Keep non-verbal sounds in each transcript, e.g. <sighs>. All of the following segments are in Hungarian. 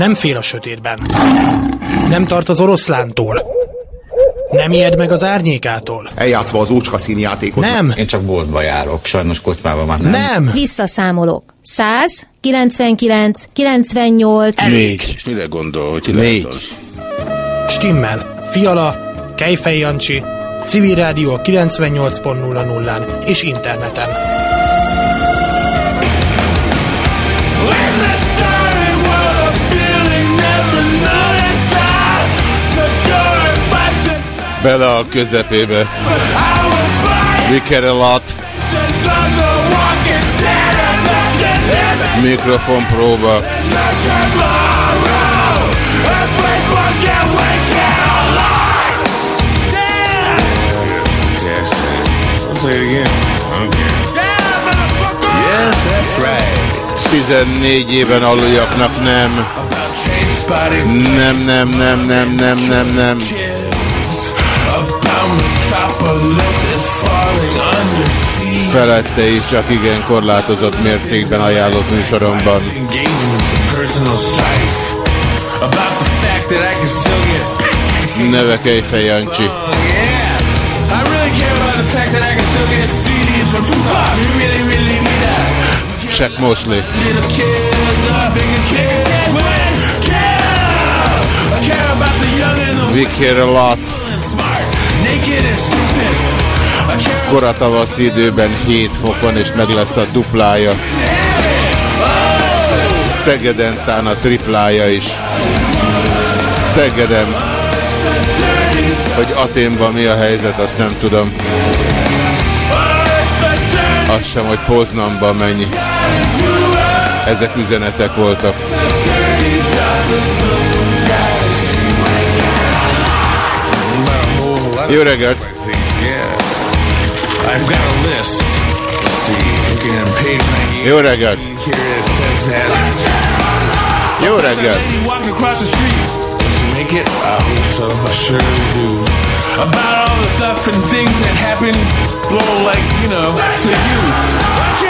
Nem fél a sötétben. Nem tart az oroszlántól. Nem ijed meg az árnyékától. Eljátszva az ócska színjátékot. Nem. Én csak boltba járok, sajnos kocsmában már nem. Nem. Visszaszámolok. 100, 99, 98... Négy. És mire gondol, hogy Négy. lehet az? Stimmel. Fiala, Kejfej Jancsi, Civil Rádió 98.00-án és interneten. Bele a közepébe. We care a lot. Mikrofon próba. Yes. That's right. 14 éven aluljaknak nem. Nem, nem, nem, nem, nem, nem, nem. Felette is csak igen korlátozott mértékben ajánlott műsoromban. Neve Kejfej Jancsi. Check Mosley. We care a lot. Kora tavaszi időben 7 fokon és meg lesz a duplája. Szegeden tán a triplája is. Szegeden. Hogy Aténban mi a helyzet, azt nem tudom. Azt sem, hogy Poznanban mennyi. Ezek üzenetek voltak. Jó reggelt! I've got a list. Let's see. Looking at page 98. Jó reggelt! Here it says that. Jó reggelt! Lady walking across the street. Does she make it? I hope so. I sure do. About all the stuff and things that happen, blow like, you know, to you.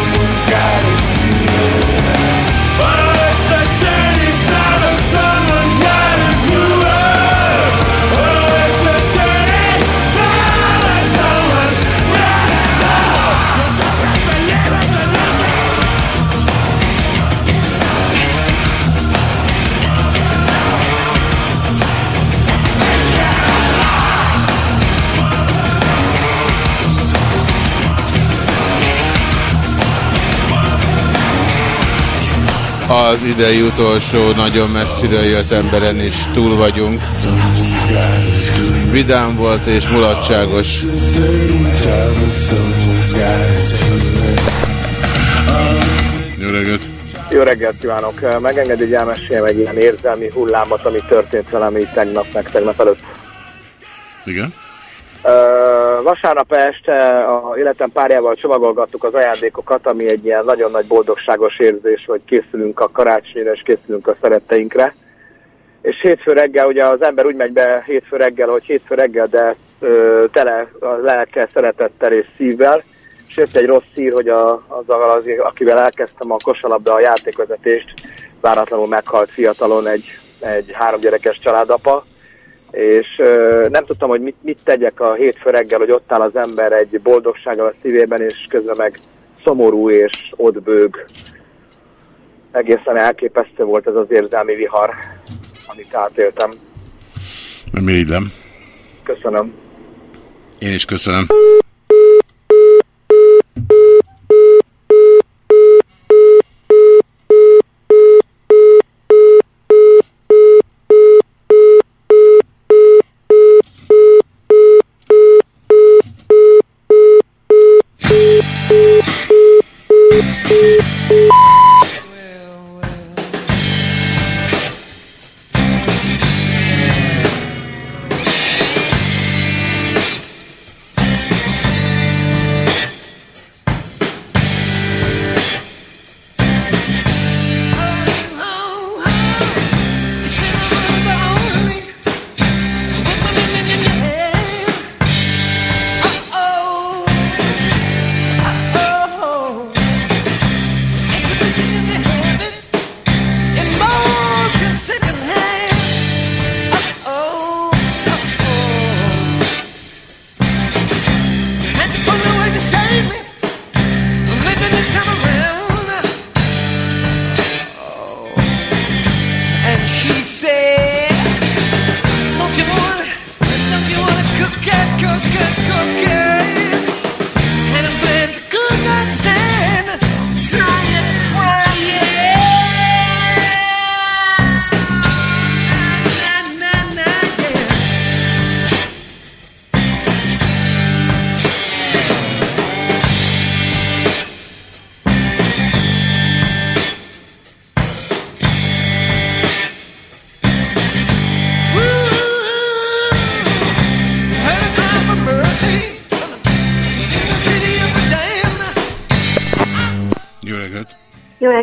Az idei utolsó nagyon messziről jött emberen is túl vagyunk. Vidám volt és mulatságos. Jó reggelt! Jó reggelt kívánok! Megengedi, hogy elmeséljem egy ilyen érzelmi hullámot, ami történt velem így tegnap, meg tegnap előtt. Igen? Vasárnap este a életem párjával csomagolgattuk az ajándékokat, ami egy ilyen nagyon nagy boldogságos érzés, hogy készülünk a karácsonyra és készülünk a szeretteinkre. És hétfő reggel, ugye az ember úgy megy be hétfő reggel, hogy hétfő reggel, de ö, tele a lelke, szeretettel és szívvel, és jött egy rossz hír, hogy a, azzal, az, akivel elkezdtem a kosarlabda a játékvezetést, váratlanul meghalt fiatalon egy, egy három gyerekes családapa, és nem tudtam, hogy mit, mit tegyek a hétfő reggel, hogy ott áll az ember egy boldogsággal a szívében, és közben meg szomorú és ott bőg. Egészen elképesztő volt ez az érzelmi vihar, amit átéltem. Irigylem. Köszönöm. Én is köszönöm.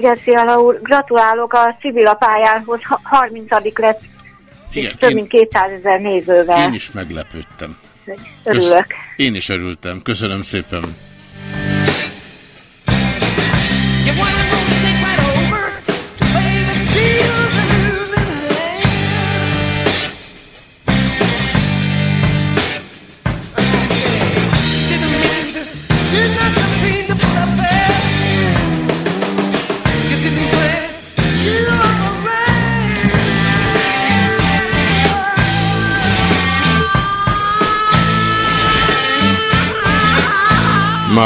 Reggelt, Fiala úr! Gratulálok a civil pályához, ha- 30 lett, Igen, több én, mint 200 ezer nézővel. én is meglepődtem. Örülök. Én is örültem. Köszönöm szépen.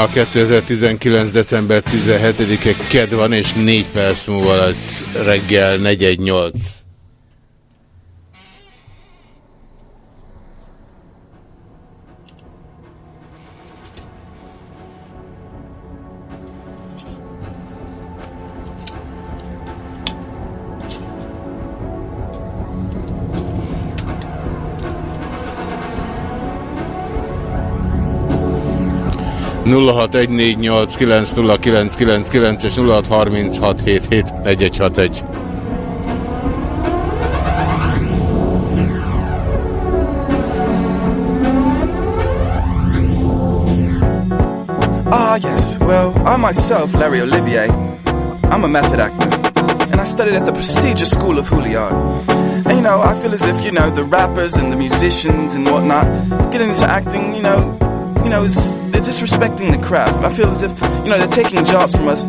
Ma 2019. december 17-e ked van, és 4 perc múlva lesz reggel 418. 0614890999 és 0636771161. Ah yes, well, I myself, Larry Olivier, I'm a method actor, and I studied at the prestigious school of Juilliard. And you know, I feel as if, you know, the rappers and the musicians and whatnot, getting into acting, you know, you know, is they're disrespecting the craft. I feel as if you know they're taking jobs from us,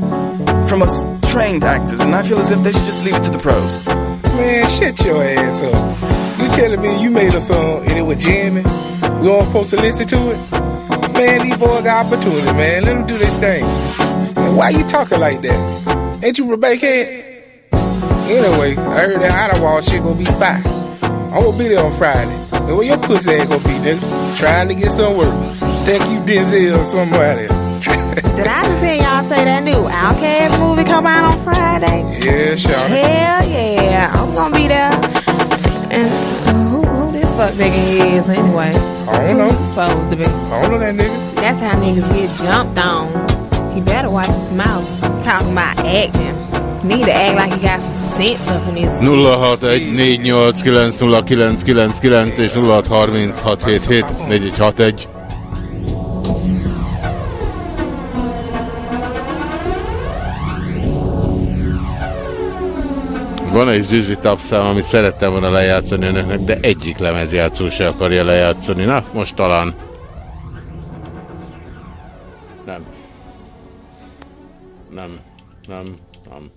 from us trained actors, and I feel as if they should just leave it to the pros. Man, shut your ass up. You telling me you made a song and it was jamming? We all supposed to listen to it? Man, these boys got opportunity, man. Let them do their thing. Man, why you talking like that? Ain't you Rebecca? Anyway, I heard that Ottawa shit gonna be fine. I'm gonna be there on Friday. And where your pussy ass gonna be, nigga? Trying to get some work. Think you Denzel somebody. Did I just hear y'all say that new Outcast movie come out on Friday? Yeah, sure. Hell yeah, I'm gonna be there. And who, who this fuck nigga is anyway? I don't know. Who's supposed to be? I don't know that nigga. See, that's how niggas get jumped on. He better watch his mouth. Talking about acting. Need to act like he got some sense up in his. 0614890999 és 0636774161. Van egy Zizi Top szám, amit szerettem volna lejátszani önöknek, de egyik lemezjátszó se akarja lejátszani. Na, most talán. Nem. Nem. Nem. Nem.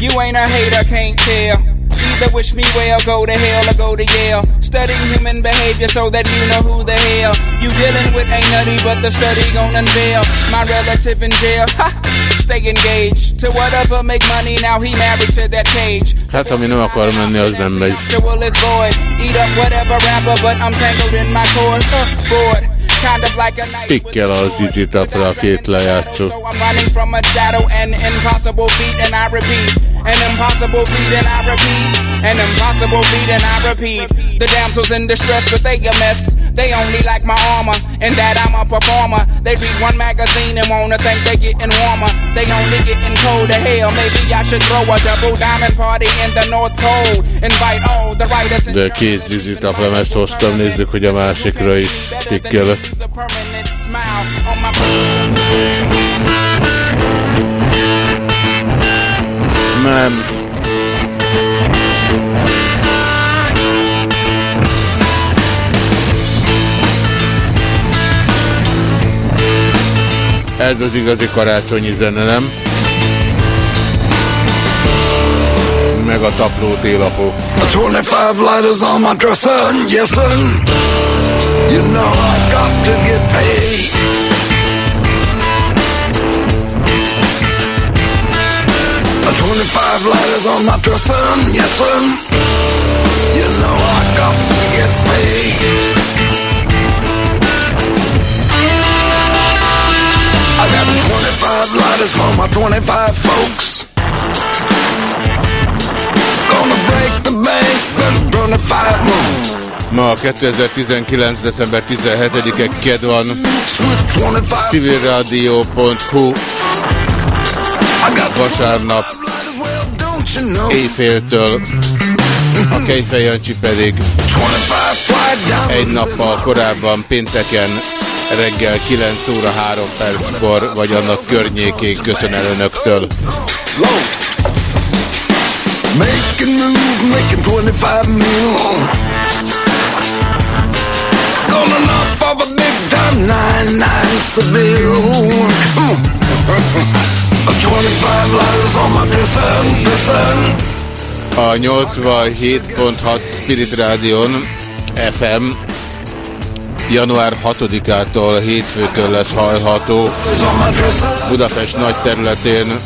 You ain't a hater, can't tell. Either wish me well, go to hell or go to Yale. Study human behavior so that you know who the hell you dealing with ain't nutty, but the study gon' unveil my relative in jail. Ha! Stay engaged to whatever make money. Now he married to that cage. Hát, ami nem akar menni, az nem megy. Sexual is void. Eat up whatever rapper, but I'm tangled in my cord. Bored. Kind of like a night. Tikkel a Zizi Tapra a két lejátszó. So I'm running from a shadow, and impossible feat, and I repeat, an impossible feat, and I repeat, an impossible feat, and I repeat. The damsels in distress, but they a mess. They only like my armor, and that I'm a performer. They read one magazine and wanna think they getting warmer. They only getting colder. Hell, maybe I should throw a double diamond party in the North Pole. Invite all the writers and De két Zizi Tap lemezt hoztam, nézzük, hogy a másikra is tikkel. a permanent smile Nem. Ez az igazi karácsonyi zene, nem? Meg a tapló télapó. 25 lighters on my dresser, yes sir. You know I got to get paid. A 25 lighters on my dresser, yes sir. You know I got to get paid. Got 25 lighters for my 25 folks. Gonna break the bank, then 25 more. Ma 2019. december 17-e ked van. civilradio.hu Vasárnap éjféltől a Kejfej Jancsi pedig egy nappal korábban pénteken reggel 9 óra 3 perckor, vagy annak környékén köszön el önöktől. Making moves, making 25 mil. Gonna knock for the big time, nine nine Seville. Come on. A 25 lighters on my dresser, dresser. A 87.6 Spirit Rádion FM január 6-ától hétfőtől lesz hallható Budapest nagy területén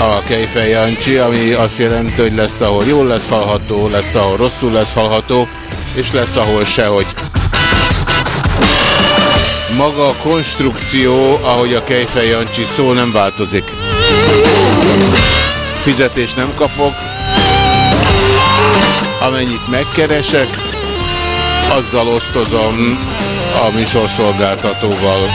a Kejfej Jancsi, ami azt jelenti, hogy lesz, ahol jól lesz hallható, lesz, ahol rosszul lesz hallható, és lesz, ahol sehogy. Maga a konstrukció, ahogy a Kejfej Jancsi szó nem változik. Fizetést nem kapok, amennyit megkeresek, azzal osztozom a műsorszolgáltatóval.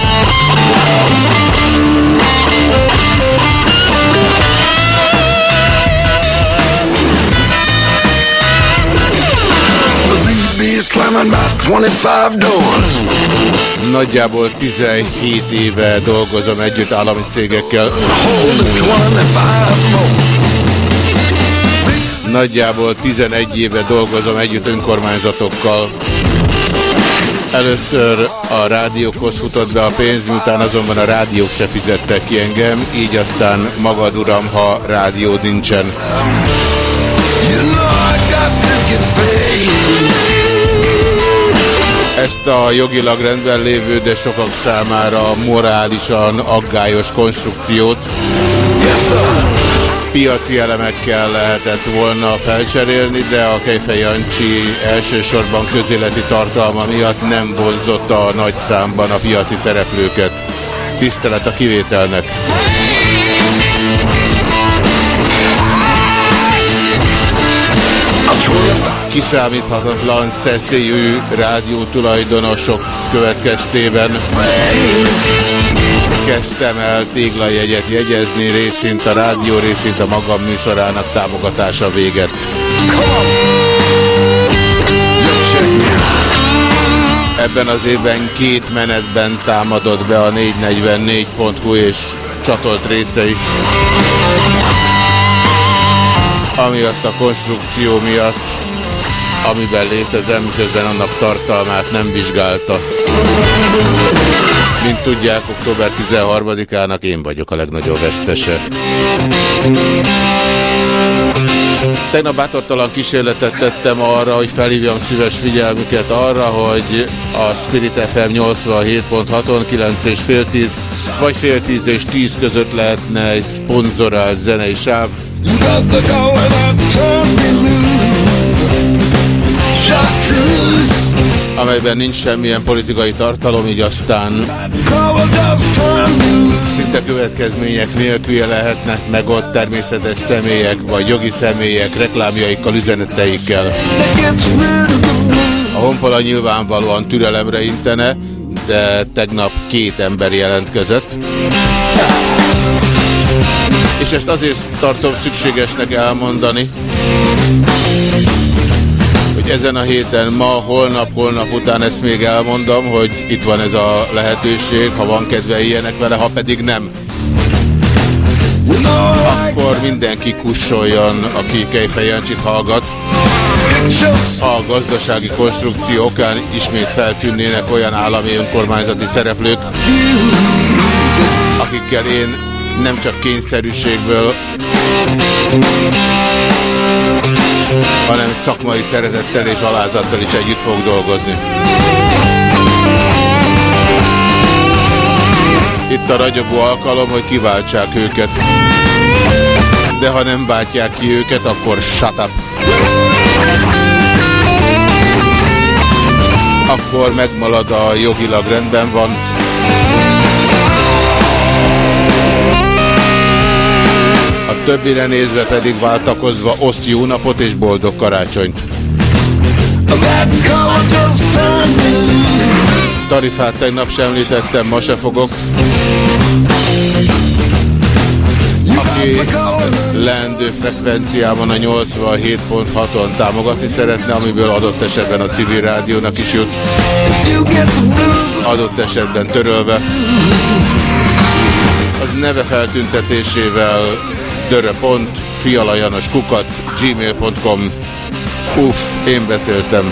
The ZB's slamming about 25 doors. Nagyjából 17 éve dolgozom együtt állami cégekkel. Nagyjából 11 éve dolgozom együtt önkormányzatokkal. Először a rádiókhoz futott be a pénz, miután azonban a rádiók se fizettek ki engem, így aztán magad uram, ha rádió nincsen. Ezt a jogilag rendben lévő, de sokak számára morálisan aggályos konstrukciót piaci elemekkel lehetett volna felcserélni, de a Kejfej Jancsi elsősorban közéleti tartalma miatt nem vonzott a nagy számban a piaci szereplőket. Tisztelet a kivételnek. Kiszámíthatatlan szeszélyű rádió tulajdonosok következtében kezdtem el téglajegyet jegyezni, részint a rádió, részint a magam műsorának támogatása véget. Ebben az évben két menetben támadott be a 444.hu és csatolt részei. Amiatt a konstrukció miatt, amiben létezem, miközben annak tartalmát nem vizsgálta. Mint tudják, október 13-ának én vagyok a legnagyobb vesztese. Tegnap bátortalan kísérletet tettem arra, hogy felhívjam szíves figyelmüket arra, hogy a Spirit FM 87.6-on 9 és fél 10, vagy fél 10 és 10 között lehetne egy szponzorált zenei sáv. Amelyben nincs semmilyen politikai tartalom, így aztán szinte következmények nélkül lehetnek meg ott természetes személyek, vagy jogi személyek reklámjaikkal, üzeneteikkel. A honpola nyilvánvalóan türelemre intene, de tegnap két ember jelentkezett. És ezt azért tartom szükségesnek elmondani, hogy ezen a héten, ma, holnap, holnap után ezt még elmondom, hogy itt van ez a lehetőség, ha van kedve ilyenek vele, ha pedig nem. Akkor mindenki kussoljon, aki Kejfej Jancsit hallgat. A gazdasági konstrukció okán ismét feltűnnének olyan állami önkormányzati szereplők, akikkel én nem csak kényszerűségből, hanem szakmai szeretettel és alázattal is együtt fog dolgozni. Itt a ragyogó alkalom, hogy kiváltsák őket. De ha nem váltják ki őket, akkor shut up. Akkor megmalad a jogilag rendben van. A többire nézve pedig váltakozva oszt jó napot és boldog karácsonyt. Tarifát tegnap sem említettem, ma se fogok. Aki leendő frekvenciában a 87.6-on támogatni szeretne, amiből adott esetben a civil rádiónak is jut. Adott esetben törölve. Az neve feltüntetésével dörö.pont, fialajanos kukat, gmail.com Uff, én beszéltem.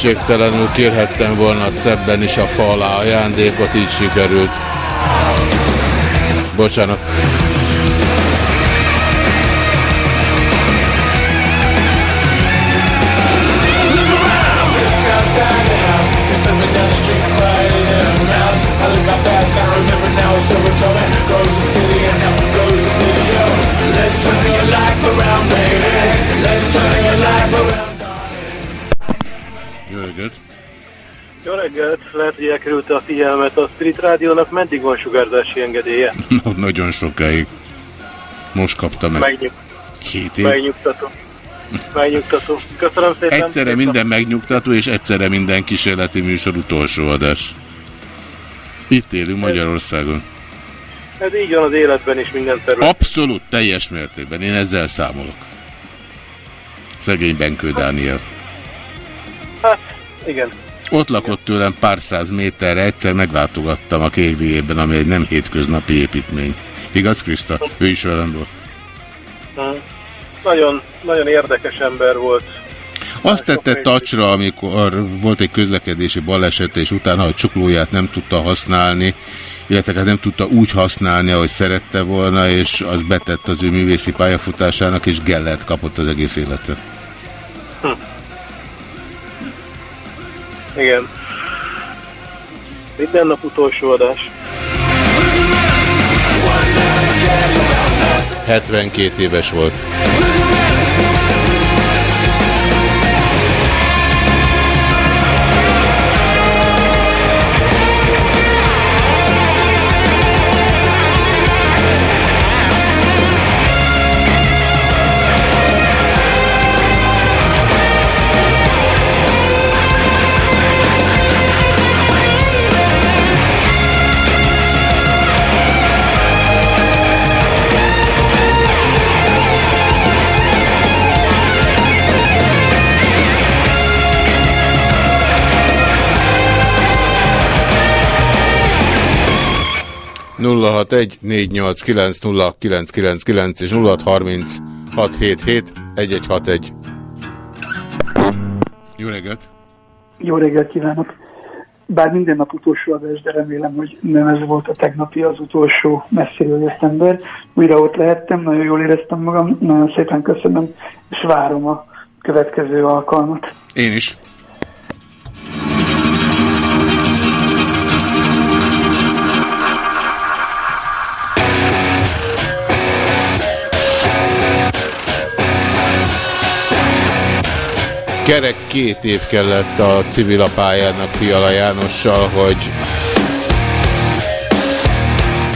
Kétségtelenül kérhettem volna szebben is a fa alá ajándékot, így sikerült. Bocsánat. Lehet, hogy elkerült a figyelmet. A Spirit Rádiónak meddig van sugárzási engedélye? <laughs> Nagyon sokáig. Most kaptam meg. Megnyug, Hét év. megnyugtató. Megnyugtató. Köszönöm szépen. Egyszerre minden megnyugtató, és egyszerre minden kísérleti műsor utolsó adás. Itt élünk Magyarországon. Ez így van az életben is minden terület. Abszolút, teljes mértékben. Én ezzel számolok. Szegény Benkő Dániel. Hát, igen. Ott lakott tőlem pár száz méterre, egyszer meglátogattam a KV-ében, ami egy nem hétköznapi építmény. Igaz, Krista? Ő is velem volt. Nagyon, nagyon érdekes ember volt. Azt tette tacsra, amikor volt egy közlekedési baleset, és utána a csuklóját nem tudta használni, illetve hát nem tudta úgy használni, ahogy szerette volna, és az betett az ő művészi pályafutásának, és Gellert kapott az egész életet. Hm. Igen. Minden nap utolsó adás. 72 éves volt. 061 489 0999 és 0630 677 1161. Jó reggelt! Jó reggelt kívánok! Bár minden nap utolsó adás, de remélem, hogy nem ez volt a tegnapi az utolsó messziről jött ember. Újra ott lehettem, nagyon jól éreztem magam, nagyon szépen köszönöm, és várom a következő alkalmat. Én is. Kerek két év kellett a civil pályának Fiala Jánossal, hogy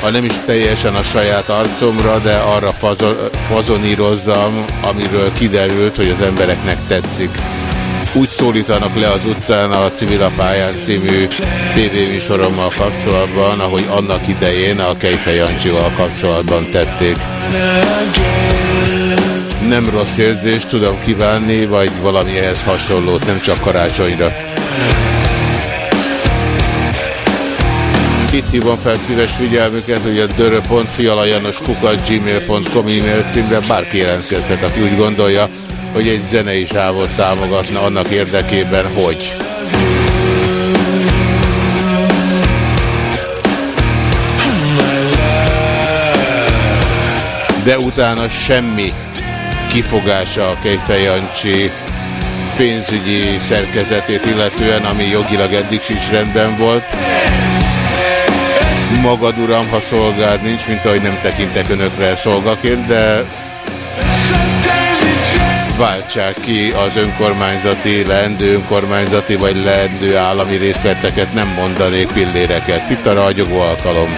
ha nem is teljesen a saját arcomra, de arra fazo- fazonírozzam, amiről kiderült, hogy az embereknek tetszik. Úgy szólítanak le az utcán a Civil pályán című tévéműsorommal kapcsolatban, ahogy annak idején a Kejfe Jancsival kapcsolatban tették. Nem rossz érzést tudom kívánni, vagy valami ehhez hasonlót, nem csak karácsonyra. Itt hívom fel szíves figyelmüket, hogy a dörö.fialajanoskukat.gmail.com e-mail címre bárki jelentkezhet, aki úgy gondolja, hogy egy zenei sávot támogatna annak érdekében, hogy... De utána semmi kifogása a Kejfej Jancsi pénzügyi szerkezetét illetően, ami jogilag eddig sincs rendben volt. Magad uram, ha szolgád nincs, mint ahogy nem tekintek önökre szolgaként, de váltsák ki az önkormányzati, leendő önkormányzati vagy leendő állami részleteket, nem mondanék pilléreket. Itt a ragyogó alkalom.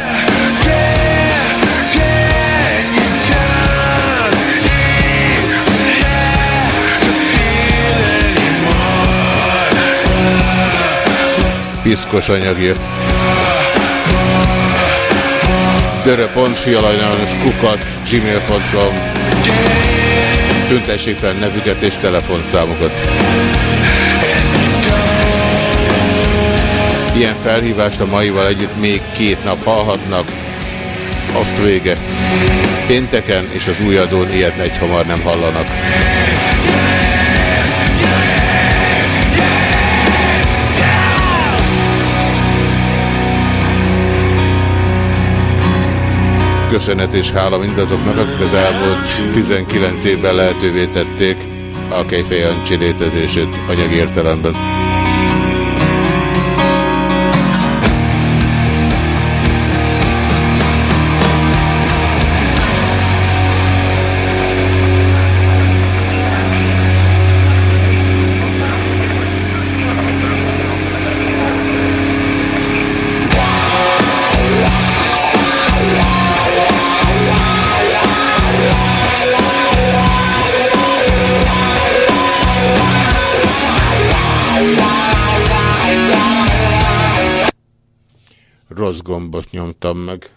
Piszkos anyagért. dörö.fialajnanos kukat gmail.com Tüntessék fel nevüket és telefonszámokat. Ilyen felhívást a maival együtt még két nap hallhatnak. Azt vége. Pénteken és az új adón ilyet egy hamar nem hallanak. Köszönet és hála mindazoknak, akik az elmúlt 19 évben lehetővé tették a Kejfej Jancsi létezését anyagi értelemben. Rossz gombot nyomtam meg.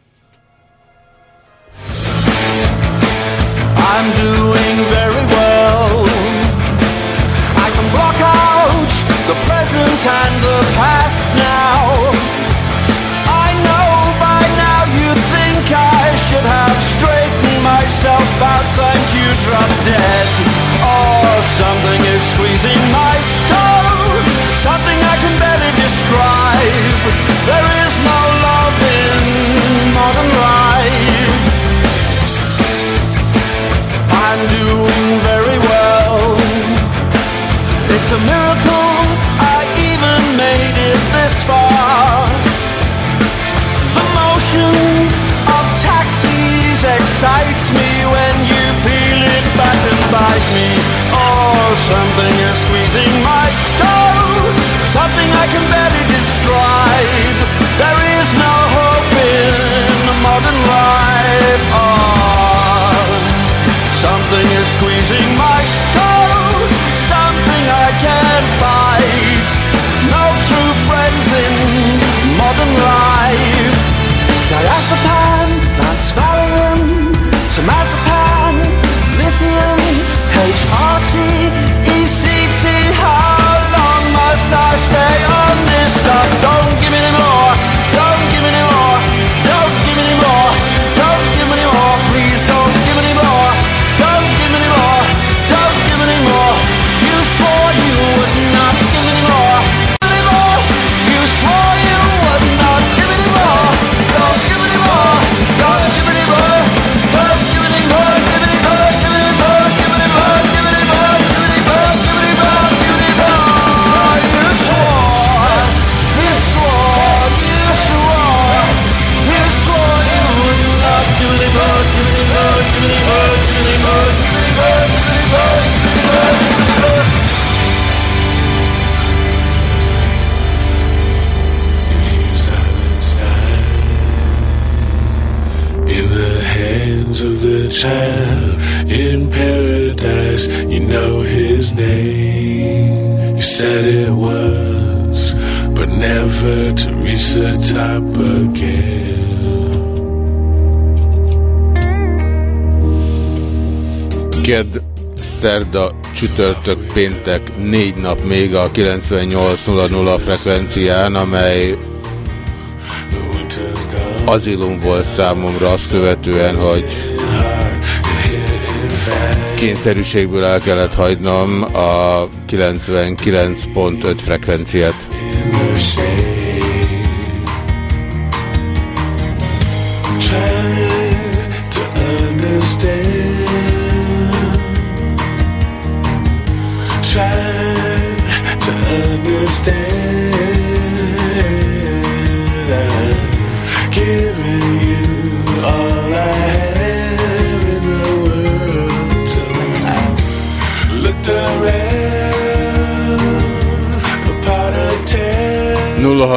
Guess you know his name. You said it once, but never to reach again. Kedd, szerda, csütörtök, péntek, négy nap még a 98.00 frekvencián, amely azilum volt számomra azt követően, hogy kényszerűségből el kellett hagynom a 99.5 frekvenciát.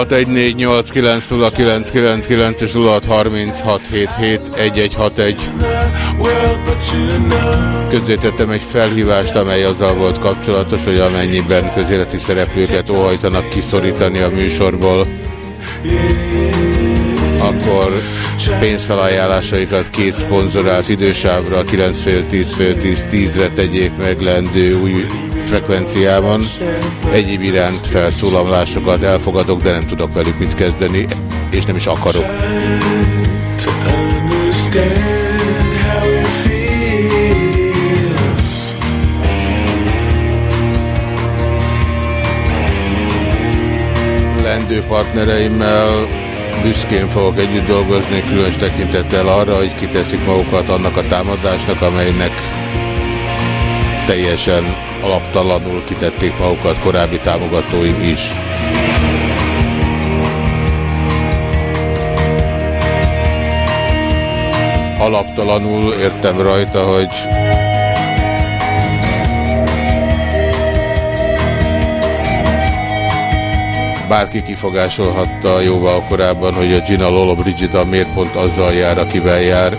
0614890999 és 0636771161. Közzétettem egy felhívást, amely azzal volt kapcsolatos, hogy amennyiben közéleti szereplőket óhajtanak kiszorítani a műsorból, akkor pénzfelajánlásaikat két szponzorált idősávra 9 fél 10 fél 10 10-re tegyék meg új frekvenciában. Egyéb iránt felszólalásokat elfogadok, de nem tudok velük mit kezdeni, és nem is akarok. Lendő partnereimmel büszkén fogok együtt dolgozni, különös tekintettel arra, hogy kiteszik magukat annak a támadásnak, amelynek teljesen alaptalanul kitették magukat korábbi támogatóim is. Alaptalanul értem rajta, hogy bárki kifogásolhatta jóval korábban, hogy a Gina Lolo Brigida miért pont azzal jár, akivel jár,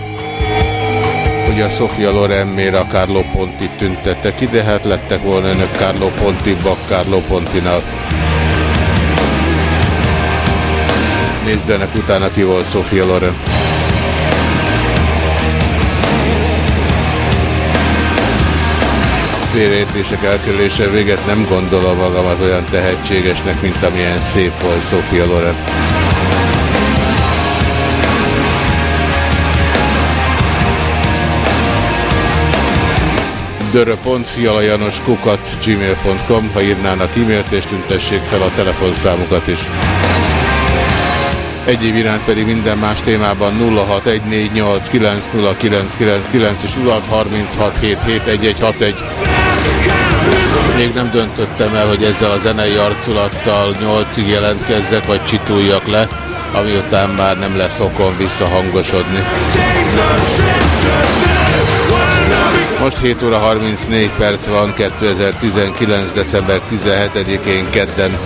hogy a Sofia Loren miért a Carlo Ponti tüntette ki, de hát lettek volna önök Carlo Ponti, Bak Carlo Pontinak. Nézzenek utána, ki volt Sofia Loren. Félreértések elkerülése véget nem gondolom magamat olyan tehetségesnek, mint amilyen szép volt Sofia Loren. dörö.fialajanoskukac gmail.com Ha írnának e-mailt és tüntessék fel a telefonszámukat is. Egyéb iránt pedig minden más témában 0614890999 és 0636771161. Még nem döntöttem el, hogy ezzel a zenei arculattal 8-ig jelentkezzek, vagy csituljak le, ami után már nem lesz okon visszahangosodni. Most 7 óra 34 perc van, 2019. december 17-én kedden.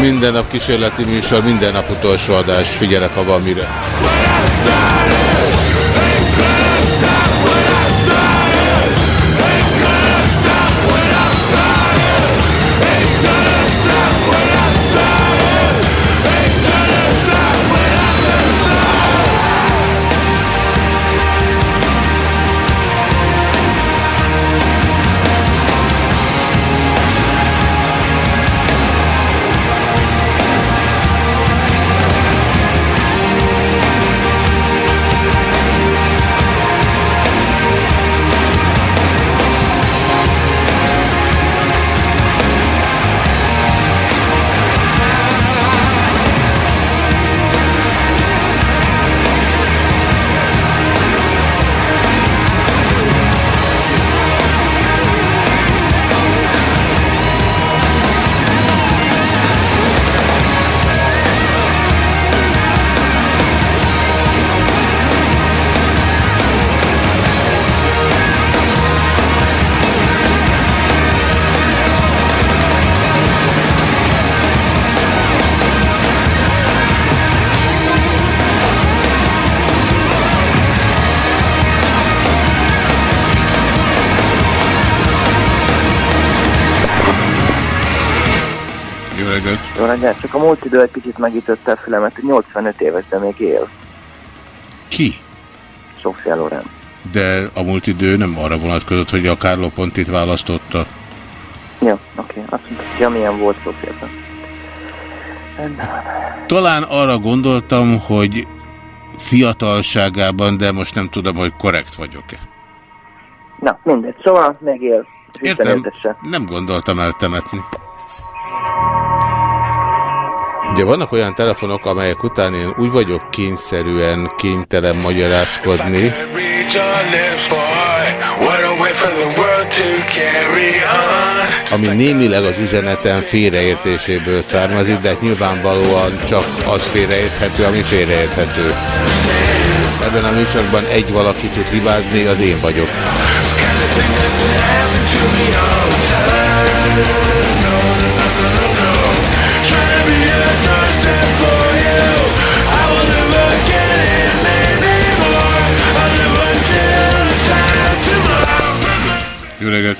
Minden nap kísérleti műsor, minden nap utolsó adás. Figyelek, ha van mire. Reggelt, csak a múlt idő egy kicsit megütötte a fülemet, 85 éves, de még él. Ki? Sofia Loren. De a múlt idő nem arra vonatkozott, hogy a Kárló Pontit választotta. Jó, oké, azt mondta, ja, milyen volt Sofia. Talán arra gondoltam, hogy fiatalságában, de most nem tudom, hogy korrekt vagyok-e. Na, mindegy, szóval még él. Értem, nem gondoltam eltemetni. Ugye vannak olyan telefonok, amelyek után én úgy vagyok kényszerűen kénytelen magyarázkodni, ami némileg az üzenetem félreértéséből származik, de nyilvánvalóan csak az félreérthető, ami félreérthető. Ebben a műsorban egy valaki tud hibázni, az én vagyok. Jó reggelt!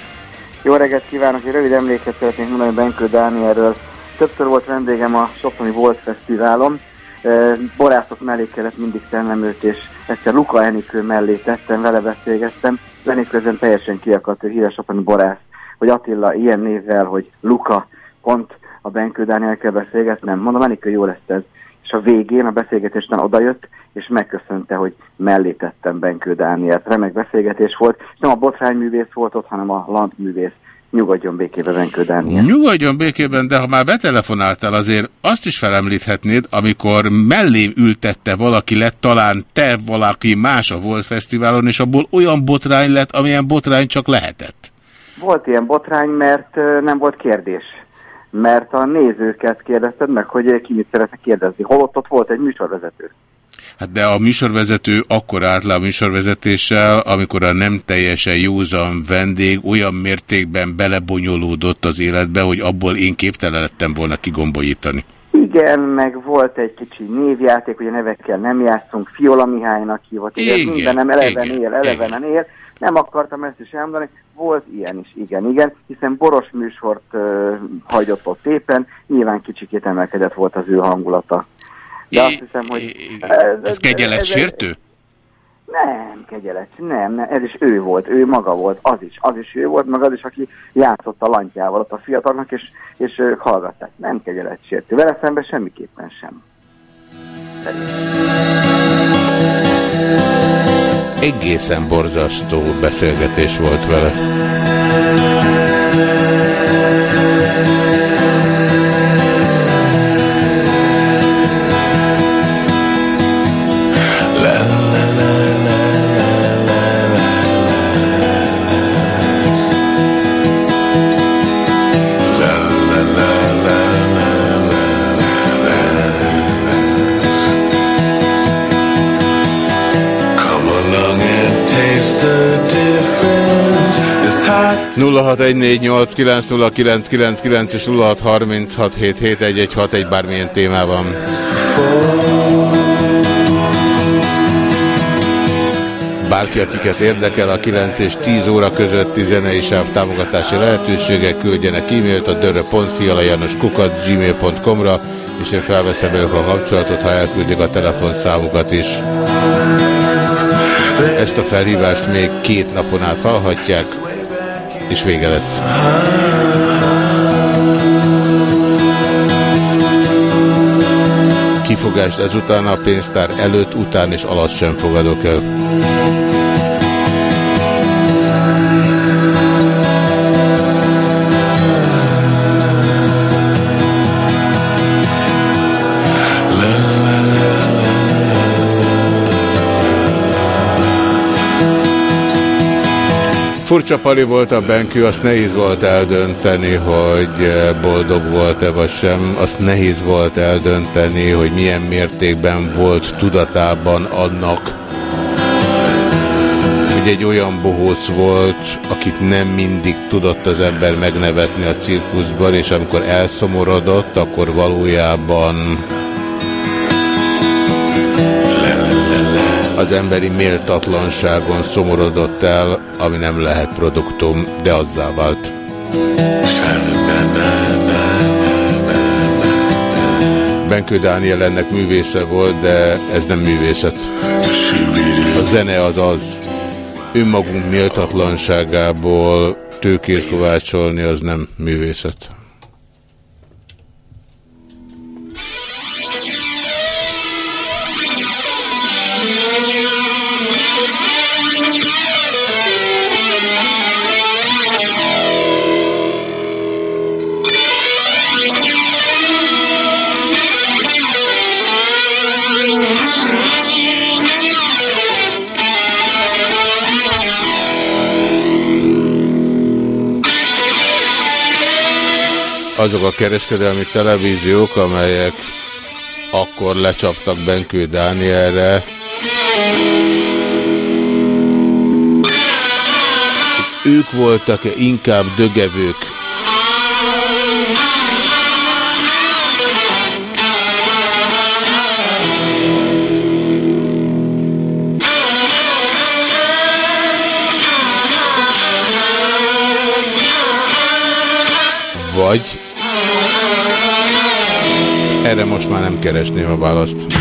Jó reggelt kívánok! Egy rövid emléket szeretnék mondani Benkő Dánielről. Többször volt vendégem a Soproni Volt Fesztiválon. E, Borászok mellé kellett mindig tennem őt, és egyszer Luka Enikő mellé tettem, vele beszélgettem. Enikő ezen teljesen kiakadt, ő híres Soproni borász, hogy Attila ilyen névvel, hogy Luka, pont a Benkő Dániel kell beszélgetnem. Mondom, Enikő, jó lesz ez. És a végén, a beszélgetés után odajött, és megköszönte, hogy mellé tettem Benkő Dánielt. Remek beszélgetés volt, és nem a botrányművész volt ott, hanem a landművész. Nyugodjon békében Benkő Dániel. Nyugodjon békében, de ha már betelefonáltál, azért azt is felemlíthetnéd, amikor mellém ültette valaki lett, talán te valaki más a Volt Fesztiválon, és abból olyan botrány lett, amilyen botrány csak lehetett. Volt ilyen botrány, mert nem volt kérdés. Mert a nézőket kérdezted meg, hogy ki mit szeretne kérdezni. Holott ott volt egy műsorvezető. Hát de a műsorvezető akkor állt le a műsorvezetéssel, amikor a nem teljesen józan vendég olyan mértékben belebonyolódott az életbe, hogy abból én képtelen lettem volna kigombolítani. Igen, meg volt egy kicsi névjáték, hogy a nevekkel nem játszunk, Fiola Mihálynak hívott, ugye Igen, mindenem eleven igen, él, elevenen él. Nem akartam ezt is elmondani, volt ilyen is, igen, igen, hiszen boros műsort uh, hagyott ott éppen, nyilván kicsikét emelkedett volt az ő hangulata. De azt hiszem, hogy... Ez kegyeletsértő? Nem, kegyelet, nem, nem, ez is ő volt, ő maga volt, az is, az is ő volt, meg az is, aki játszott a lantjával ott a fiatalnak, és, és ők hallgatták. Nem kegyeletsértő, vele szemben semmiképpen sem. Egészen borzasztó beszélgetés volt vele. 0614890999 és 0636771161 bármilyen témában. Bárki, akiket érdekel a 9 és 10 óra közötti zenei sáv támogatási lehetőségek, küldjenek e-mailt a dörö.fialajanoskukat gmail.com-ra, és én felveszem velük a kapcsolatot, ha elküldik a telefonszámukat is. Ezt a felhívást még két napon át hallhatják, és vége lesz. Kifogást ezután a pénztár előtt, után és alatt sem fogadok el. Furcsa pali volt a Benkő, azt nehéz volt eldönteni, hogy eh, boldog volt-e vagy sem. Azt nehéz volt eldönteni, hogy milyen mértékben volt tudatában annak, hogy egy olyan bohóc volt, akit nem mindig tudott az ember megnevetni a cirkuszban, és amikor elszomorodott, akkor valójában az emberi méltatlanságon szomorodott el, ami nem lehet produktum, de azzá vált. Benkő Dániel ennek művésze volt, de ez nem művészet. A zene az az. Önmagunk méltatlanságából tőkét kovácsolni, az nem művészet. Azok a kereskedelmi televíziók, amelyek akkor lecsaptak Benkő Dánielre, ők voltak-e inkább dögevők? Vagy erre most már nem keresném a választ.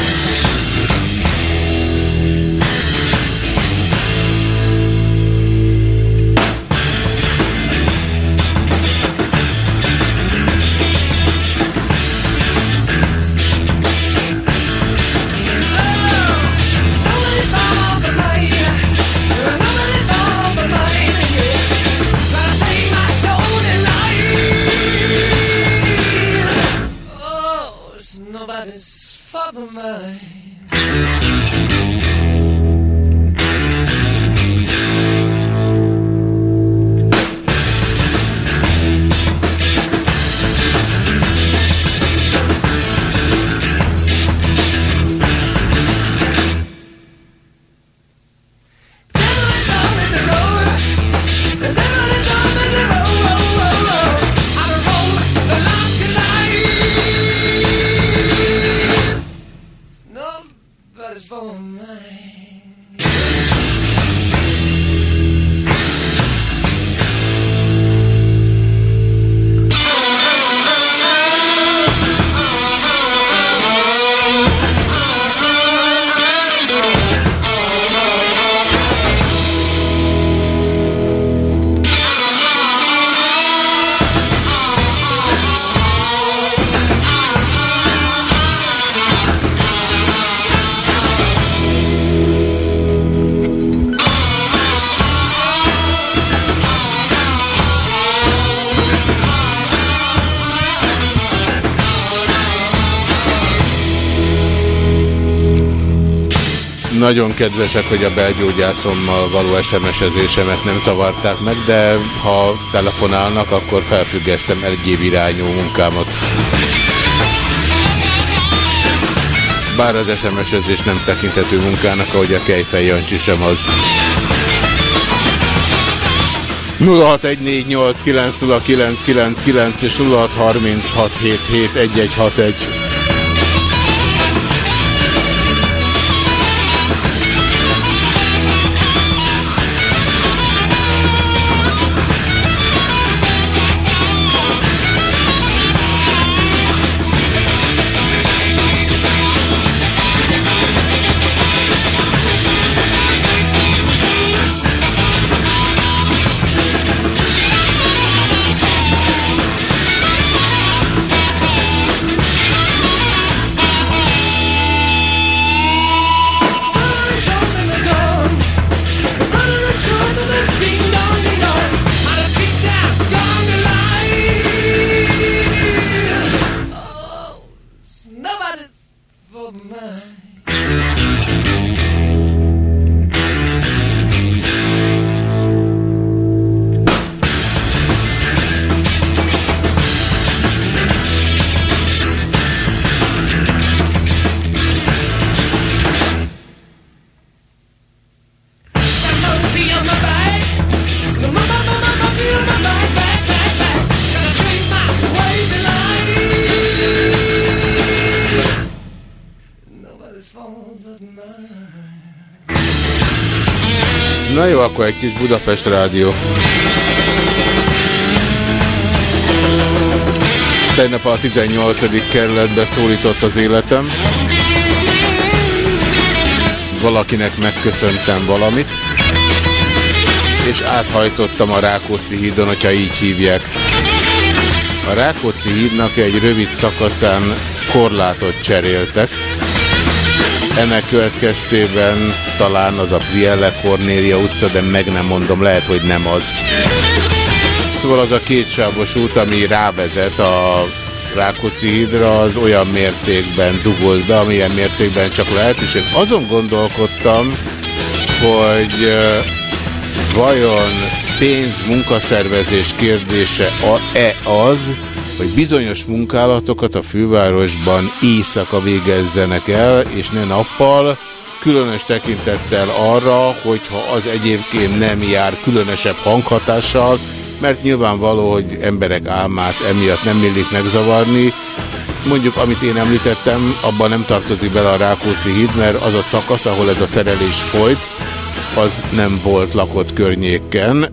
Kedvesek, hogy a belgyógyászommal való SMS-ezésemet nem zavarták meg, de ha telefonálnak, akkor felfüggesztem egyéb irányú munkámat. Bár az SMS-ezés nem tekintető munkának, ahogy a Kejfej Jancsi sem az. 0614890999 és 0636771161. Budapest Rádió. Tegnap a 18. kerületbe szólított az életem. Valakinek megköszöntem valamit, és áthajtottam a Rákóczi hídon, hogyha így hívják. A Rákóczi hídnak egy rövid szakaszán korlátot cseréltek. Ennek következtében talán az a Prielle Cornélia utca, de meg nem mondom, lehet, hogy nem az. Szóval az a kétsávos út, ami rávezet a Rákóczi hídra, az olyan mértékben dugolt be, amilyen mértékben csak lehet, és én azon gondolkodtam, hogy vajon pénz, munkaszervezés kérdése-e az, hogy bizonyos munkálatokat a fővárosban éjszaka végezzenek el, és ne nappal, különös tekintettel arra, hogyha az egyébként nem jár különösebb hanghatással, mert nyilvánvaló, hogy emberek álmát emiatt nem illik megzavarni. Mondjuk, amit én említettem, abban nem tartozik bele a Rákóczi híd, mert az a szakasz, ahol ez a szerelés folyt, az nem volt lakott környéken,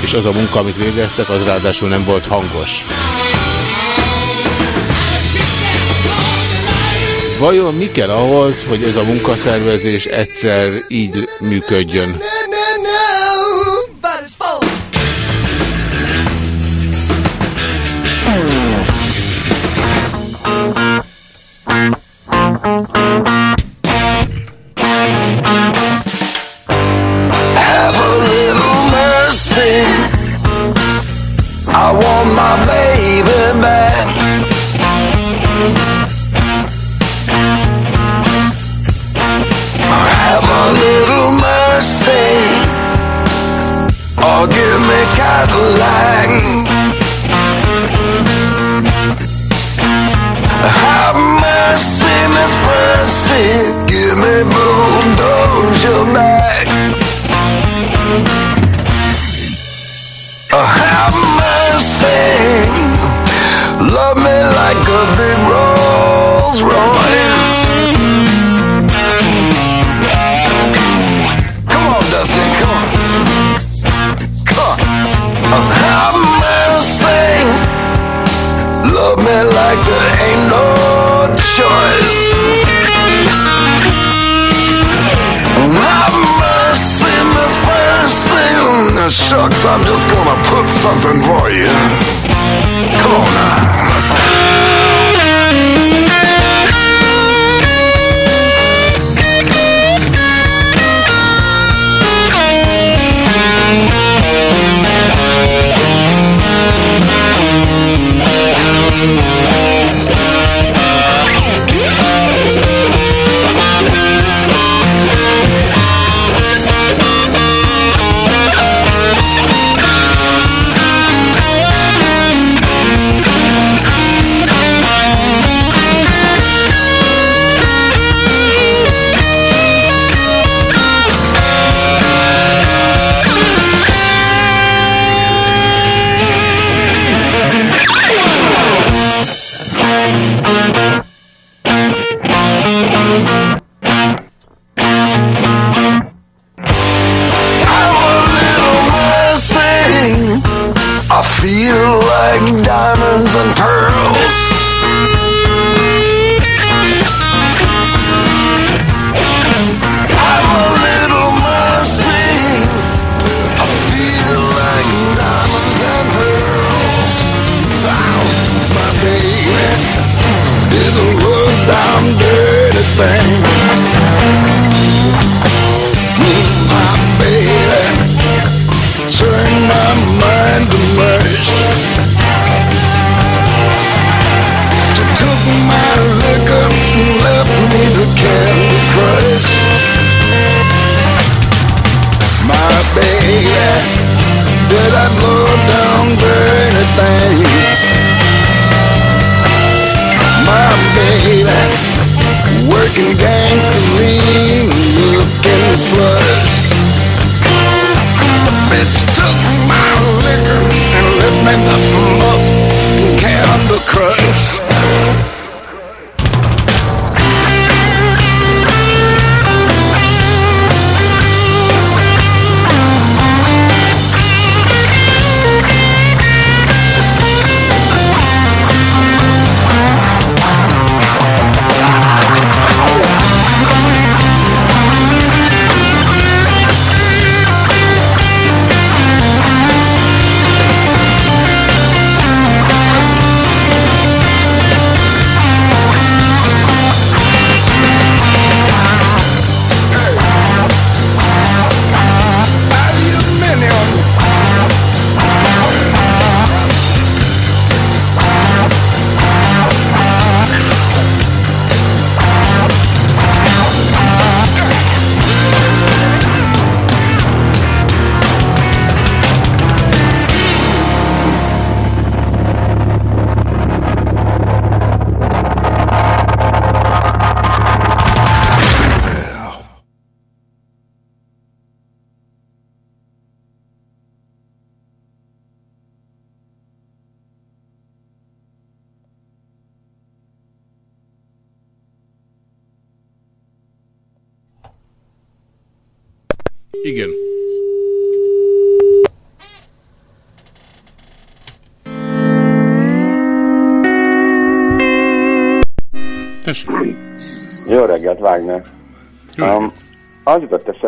és az a munka, amit végeztek, az ráadásul nem volt hangos. Vajon mi kell ahhoz, hogy ez a munkaszervezés egyszer így működjön?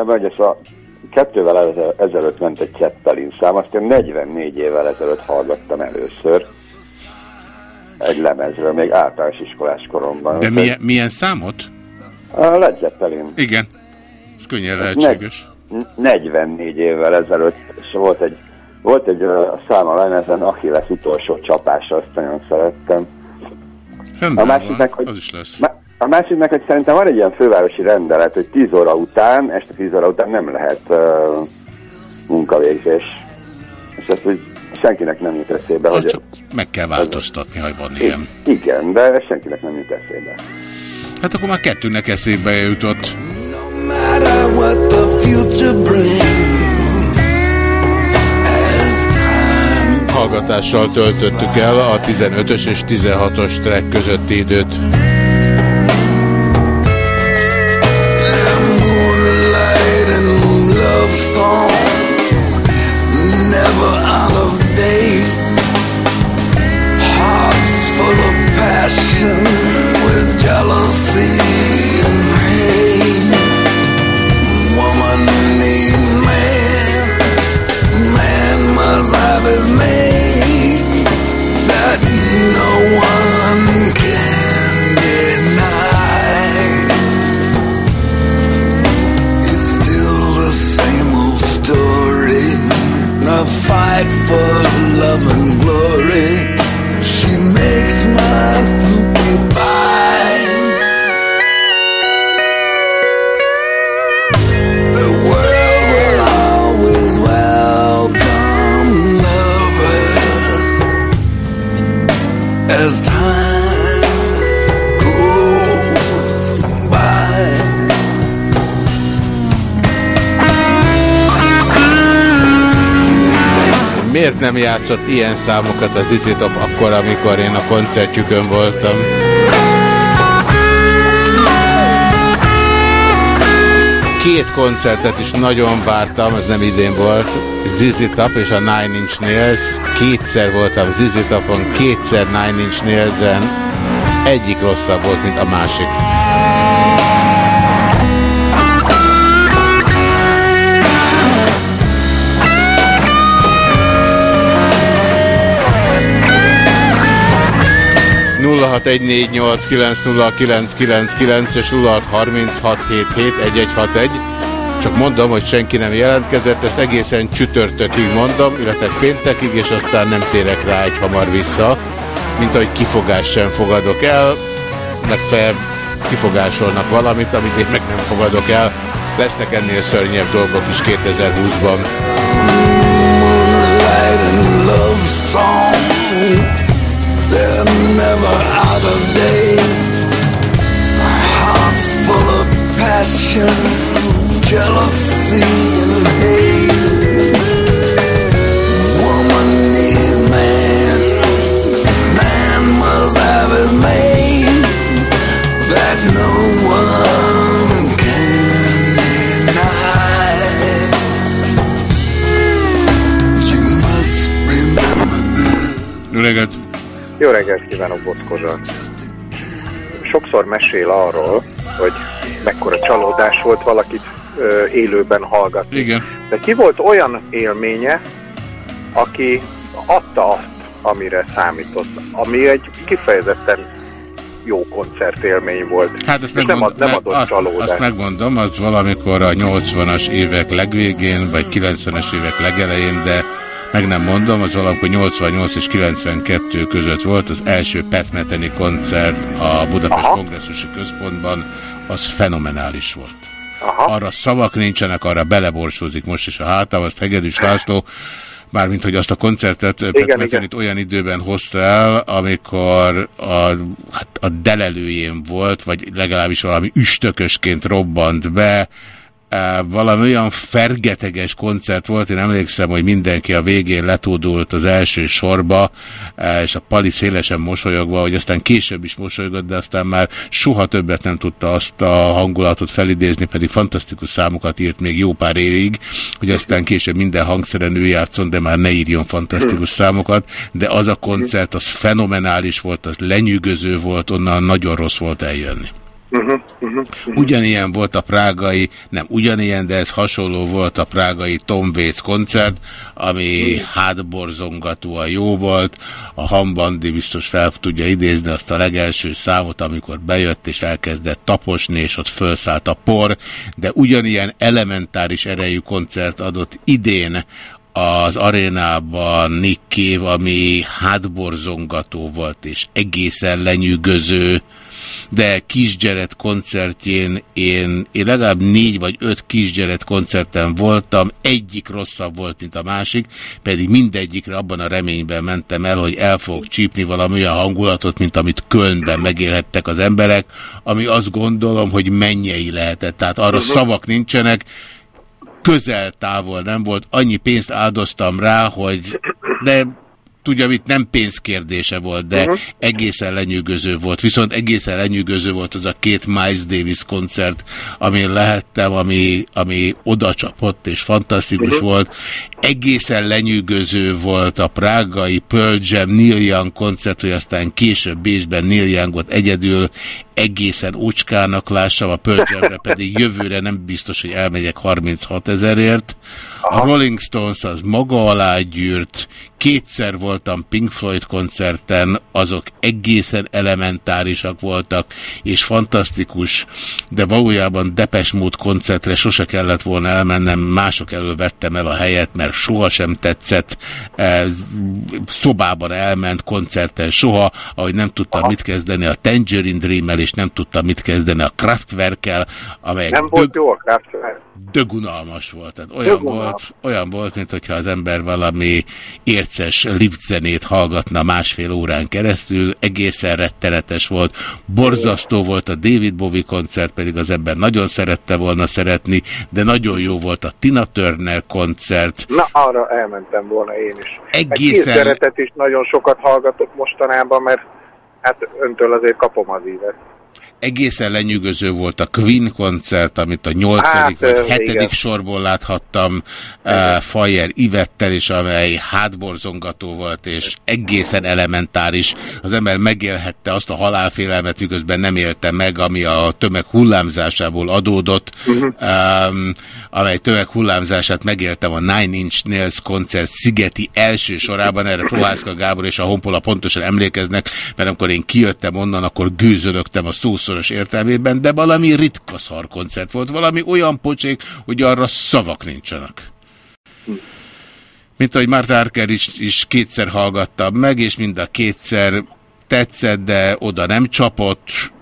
Eszembe, hogy ez a kettővel ezel- ezelőtt ment egy Zeppelin szám, azt én 44 évvel ezelőtt hallgattam először egy lemezről, még általános iskolás koromban. De milyen, milyen számot? A Led Zeppelin. Igen. Ez könnyen lehetséges. Negy- 44 évvel ezelőtt, és volt egy, volt egy a szám a lemezen, Achilles utolsó csapása, azt nagyon szerettem. Rendben a másik meg, hogy, az is lesz. A másik meg, hogy szerintem van egy ilyen fővárosi rendelet, hogy 10 óra után, este 10 óra után nem lehet uh, munkavégzés. És ezt úgy senkinek nem jut eszébe, hogy... Csak meg kell változtatni, ha van ilyen. Igen, de senkinek nem jut eszébe. Hát akkor már kettőnek eszébe jutott. Hallgatással töltöttük el a 15-ös és 16-os track közötti időt. Love songs, never out of date. Hearts full of passion with jealousy nem játszott ilyen számokat az Izitop akkor, amikor én a koncertjükön voltam? Két koncertet is nagyon vártam, ez nem idén volt, ZZ Top és a Nine Inch Nails. Kétszer voltam ZZ Topon, kétszer Nine Inch Nails-en. Egyik rosszabb volt, mint a másik. ...0614890999 és 0636771161. Csak mondom, hogy senki nem jelentkezett, ezt egészen csütörtökig mondom, illetve péntekig, és aztán nem térek rá egy hamar vissza, mint ahogy kifogás sem fogadok el, legfeljebb kifogásolnak valamit, amit én meg nem fogadok el. Lesznek ennél szörnyebb dolgok is 2020-ban. Passion, jealousy and hate. Woman needs man, man must have his mate. That no one can deny. You must remember Jó reggelt! Jó reggelt kívánok, Botkozsa. Sokszor mesél arról, mekkora csalódás volt valakit ö, élőben hallgatni. Igen. De ki volt olyan élménye, aki adta azt, amire számított, ami egy kifejezetten jó koncertélmény volt. Hát ezt És nem, ad, megmond- nem adott azt, csalódást. azt megmondom, az valamikor a 80-as évek legvégén, vagy 90-es évek legelején, de meg nem mondom, az valamikor 88 és 92 között volt az első Pat Metheny koncert a Budapest Aha. Kongresszusi Központban, az fenomenális volt. Aha. Arra szavak nincsenek, arra beleborsózik most is a hátám, azt Hegedűs László, mármint, hogy azt a koncertet. Methenit olyan időben hozta el, amikor a, hát a delelőjén volt, vagy legalábbis valami üstökösként robbant be, valami olyan fergeteges koncert volt, én emlékszem, hogy mindenki a végén letódult az első sorba, és a Pali szélesen mosolyogva, hogy aztán később is mosolygott, de aztán már soha többet nem tudta azt a hangulatot felidézni, pedig fantasztikus számokat írt még jó pár évig, hogy aztán később minden hangszeren ő játszon, de már ne írjon fantasztikus számokat, de az a koncert, az fenomenális volt, az lenyűgöző volt, onnan nagyon rossz volt eljönni. Uh-huh, uh-huh, Ugyanilyen volt a prágai, nem ugyanilyen, de ez hasonló volt a prágai Tom Waits koncert, ami hátborzongatóan jó volt. A Hambandi biztos fel tudja idézni azt a legelső számot, amikor bejött és elkezdett taposni, és ott felszállt a por, de ugyanilyen elementáris erejű koncert adott idén az arénában Nick Cave, ami hátborzongató volt, és egészen lenyűgöző, de kisgyeret koncertjén én, én legalább négy vagy öt kisgyeret koncerten voltam, egyik rosszabb volt, mint a másik, pedig mindegyikre abban a reményben mentem el, hogy el fogok csípni valami olyan hangulatot, mint amit Kölnben megélhettek az emberek, ami azt gondolom, hogy mennyei lehetett. Tehát arra szavak nincsenek, közel-távol nem volt, annyi pénzt áldoztam rá, hogy de tudja, itt nem pénzkérdése volt, de uh -huh. egészen lenyűgöző volt. Viszont egészen lenyűgöző volt az a két Miles Davis koncert, amin lehettem, ami, ami oda csapott, és fantasztikus uh -huh. volt. Egészen lenyűgöző volt a prágai Pearl Jam Neil Young koncert, hogy aztán később Bécsben Neil Youngot egyedül egészen ócskának lássam, a Pearl pedig jövőre nem biztos, hogy elmegyek 36 ezerért. A Rolling Stones az maga alá gyűrt, kétszer voltam Pink Floyd koncerten, azok egészen elementárisak voltak, és fantasztikus, de valójában Depes Mód koncertre sose kellett volna elmennem, mások elől vettem el a helyet, mert sohasem tetszett, szobában elment koncerten soha, ahogy nem tudtam mit kezdeni a Tangerine dream és nem tudtam mit kezdeni a Kraftwerkkel, amelyek... Nem volt jó a Kraftwerk dögunalmas volt. Tehát olyan, volt, olyan volt, mint hogyha az ember valami érces liftzenét hallgatna másfél órán keresztül, egészen rettenetes volt. Borzasztó volt a David Bowie koncert, pedig az ember nagyon szerette volna szeretni, de nagyon jó volt a Tina Turner koncert. Na, arra elmentem volna én is. Egészen... szeretet is nagyon sokat hallgatok mostanában, mert hát öntől azért kapom az ívet egészen lenyűgöző volt a Queen koncert, amit a nyolcadik hát, vagy hetedik igen. sorból láthattam uh, Fajer Ivettel is, amely hátborzongató volt, és egészen elementáris. Az ember megélhette azt a halálfélelmet, miközben nem élte meg, ami a tömeg hullámzásából adódott, uh -huh. um, amely tömeg hullámzását megéltem a Nine Inch Nails koncert Szigeti első sorában, erre Prohászka Gábor és a Honpola pontosan emlékeznek, mert amikor én kijöttem onnan, akkor gőzölögtem a szószoros értelmében, de valami ritka koncert volt, valami olyan pocsék, hogy arra szavak nincsenek. Mint ahogy Marta Arker is, is kétszer hallgattam meg, és mind a kétszer tetszett, de oda nem csapott,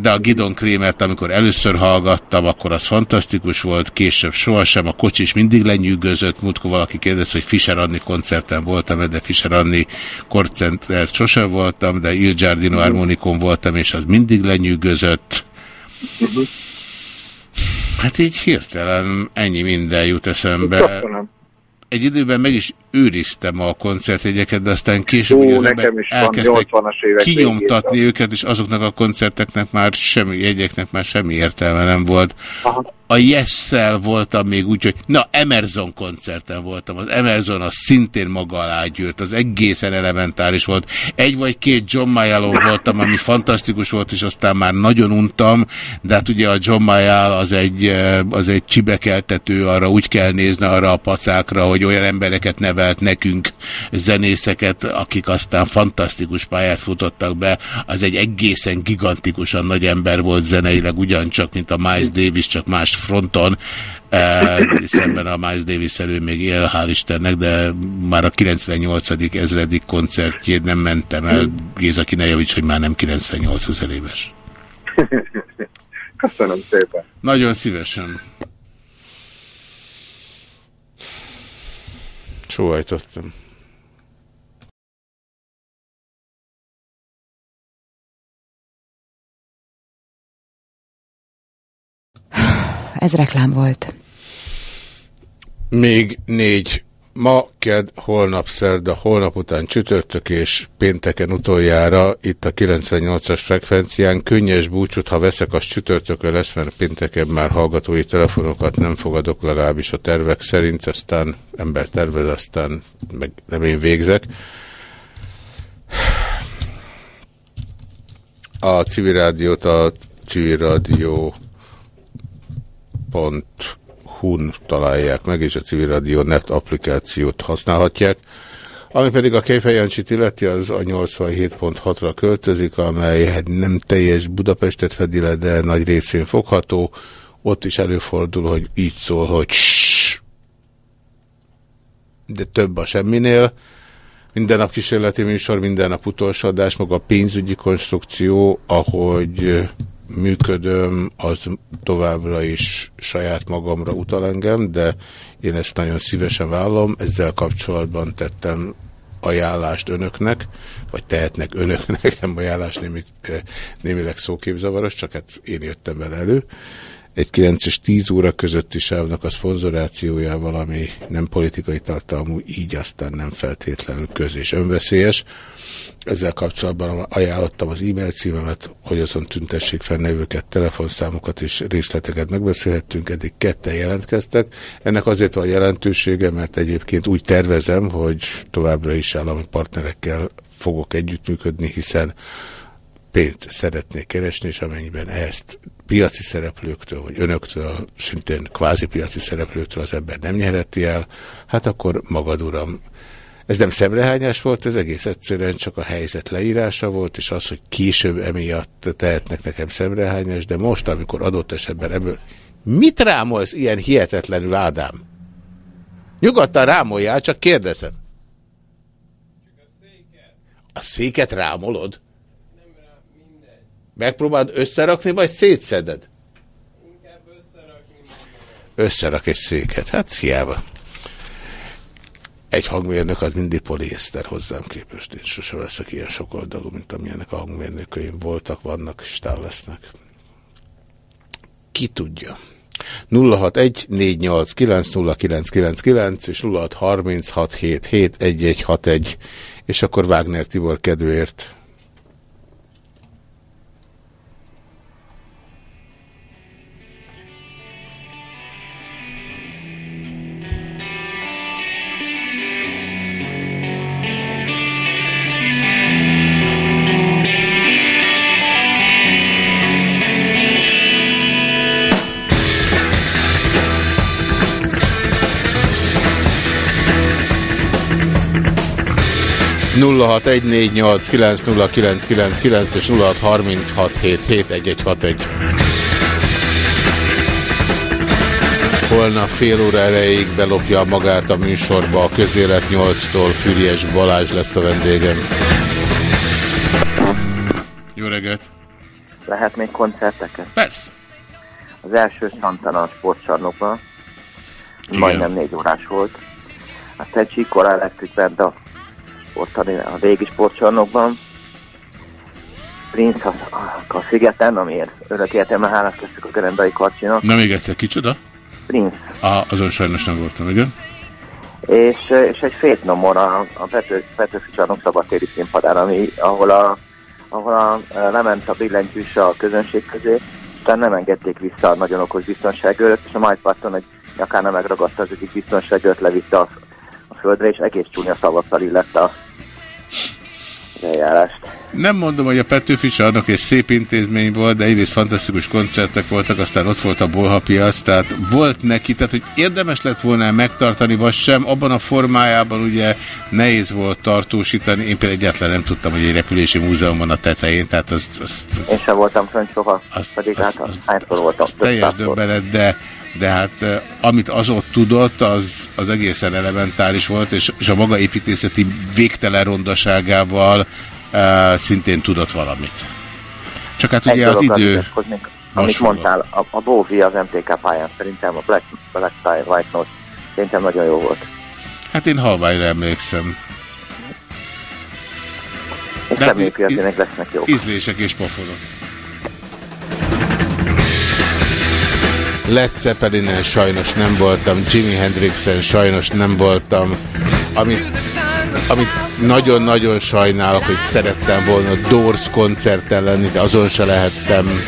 de a Gidon Krémert, amikor először hallgattam, akkor az fantasztikus volt, később sohasem, a kocsis mindig lenyűgözött, múltkor valaki kérdez, hogy Fischer Anni koncerten voltam, de Fischer Anni koncerten sosem voltam, de Il Giardino. Harmonikon voltam, és az mindig lenyűgözött. -huh. Hát így hirtelen ennyi minden jut eszembe. Egy időben meg is őriztem a koncertjegyeket, de aztán később Hú, az ember elkezdtek kinyomtatni végén. őket, és azoknak a koncerteknek már semmi, jegyeknek már semmi értelme nem volt. Aha a yes voltam még úgy, hogy na, Emerson koncerten voltam. Az Emerson az szintén maga alá gyűrt, az egészen elementáris volt. Egy vagy két John Mayallon voltam, ami fantasztikus volt, és aztán már nagyon untam, de hát ugye a John Mayall az egy, eh, az egy csibekeltető, arra úgy kell nézni arra a pacákra, hogy olyan embereket nevelt nekünk, zenészeket, akik aztán fantasztikus pályát futottak be. Az egy egészen gigantikusan nagy ember volt zeneileg, ugyancsak, mint a Miles Davis, csak más fronton, e, szemben a Miles Davis elő még él, hál' Istennek, de már a 98. ezredik koncertjét nem mentem el. Géza Kinejevics, hogy már nem 98 ezer éves. <laughs> Köszönöm szépen. Nagyon szívesen. Sóhajtottam. <sighs> Ez reklám volt. Még négy Ma, ked, holnap szerda, holnap után csütörtök és pénteken utoljára itt a 98-as frekvencián. Könnyes búcsút, ha veszek, az csütörtökön lesz, mert pénteken már hallgatói telefonokat nem fogadok, legalábbis a tervek szerint, aztán ember tervez, aztán meg nem én végzek. A civil rádiót a civilradio.hu-n találják meg, és a Civil Radio Net applikációt használhatják. Ami pedig a Kejfejancsit illeti, az a 87.6-ra költözik, amely hát nem teljes Budapestet fedi le, de nagy részén fogható. Ott is előfordul, hogy így szól, hogy de több a semminél. Minden nap kísérleti műsor, minden nap utolsó adás, maga a pénzügyi konstrukció, ahogy működöm, az továbbra is saját magamra utal engem, de én ezt nagyon szívesen vállalom. Ezzel kapcsolatban tettem ajánlást önöknek, vagy tehetnek önök <laughs> nekem ajánlást, némi, némileg szóképzavaros, csak hát én jöttem vele elő egy 9 és 10 óra közötti sávnak a szponzorációjával, ami nem politikai tartalmú, így aztán nem feltétlenül köz és önveszélyes. Ezzel kapcsolatban ajánlottam az e-mail címemet, hogy azon tüntessék fel nevőket, telefonszámokat és részleteket megbeszélhettünk, eddig ketten jelentkeztek. Ennek azért van jelentősége, mert egyébként úgy tervezem, hogy továbbra is állami partnerekkel fogok együttműködni, hiszen pénzt szeretnék keresni, és amennyiben ezt piaci szereplőktől, vagy önöktől, szintén kvázi piaci szereplőktől az ember nem nyerheti el, hát akkor magad uram. Ez nem szemrehányás volt, ez egész egyszerűen csak a helyzet leírása volt, és az, hogy később emiatt tehetnek nekem szemrehányás, de most, amikor adott esetben ebből... Mit rámolsz ilyen hihetetlenül, Ádám? Nyugodtan rámoljál, csak kérdezem. A széket rámolod? Megpróbáld összerakni, vagy szétszeded? Összerak egy széket. Hát hiába. Egy hangmérnök az mindig poliészter hozzám képest. Én sose leszek ilyen sokoldalú, mint amilyenek a hangmérnököim voltak, vannak, és tál lesznek. Ki tudja? 061 489 és 0636771161 és akkor Wagner Tibor kedvéért 0614890999 és 0636771161. Holnap fél óra erejéig belopja magát a műsorba a közélet 8-tól Füriás Balázs lesz a vendégem. Jó reggelt! Lehet még koncerteket? Persze. Az első Santana sportcsarnokban, majdnem négy órás volt. Aztán Csíkor Electric Band a sportani, a régi sportcsarnokban. Prince a, a, a szigeten, amiért örök értelme hálát kezdtük a Gerendai Karcsinak. Na még egyszer, kicsoda? Prince. Ah, azon sajnos nem voltam, igen. És, és egy fétnomor a, a Pető, Petőfi csarnok szabadtéri színpadán, ami, ahol, a, ahol a, lement a billentyűs a közönség közé, utána nem engedték vissza a nagyon okos biztonságőröt, és a Mike Patton egy nyakána megragadta az egyik biztonságőrt, levitte a földre, és egész csúnya szavasszal illette a eljárást. Nem mondom, hogy a Petőfi csarnok egy szép intézmény volt, de egyrészt fantasztikus koncertek voltak, aztán ott volt a bolhapiac, tehát volt neki, tehát hogy érdemes lett volna megtartani, vagy sem, abban a formájában ugye nehéz volt tartósítani, én például egyáltalán nem tudtam, hogy egy repülési múzeum van a tetején, tehát az... az, az én sem voltam fönn soha, az, pedig az, hát az, hányszor voltam. Teljes döbbenet, de de hát amit az ott tudott, az, az egészen elementáris volt, és, és a maga építészeti végtelen rondaságával uh, szintén tudott valamit. Csak hát Egy ugye az idő... Amit mondtál, a, a Bóvi az MTK pályán szerintem a Black, Black Tie White Note szerintem nagyon jó volt. Hát én halványra emlékszem. És hát személypiacinek lesznek jó. Ízlések és pofonok. Led Zeppelinen sajnos nem voltam, Jimi Hendrixen sajnos nem voltam, amit, amit nagyon-nagyon sajnálok, hogy szerettem volna Doors koncerten lenni, de azon se lehettem.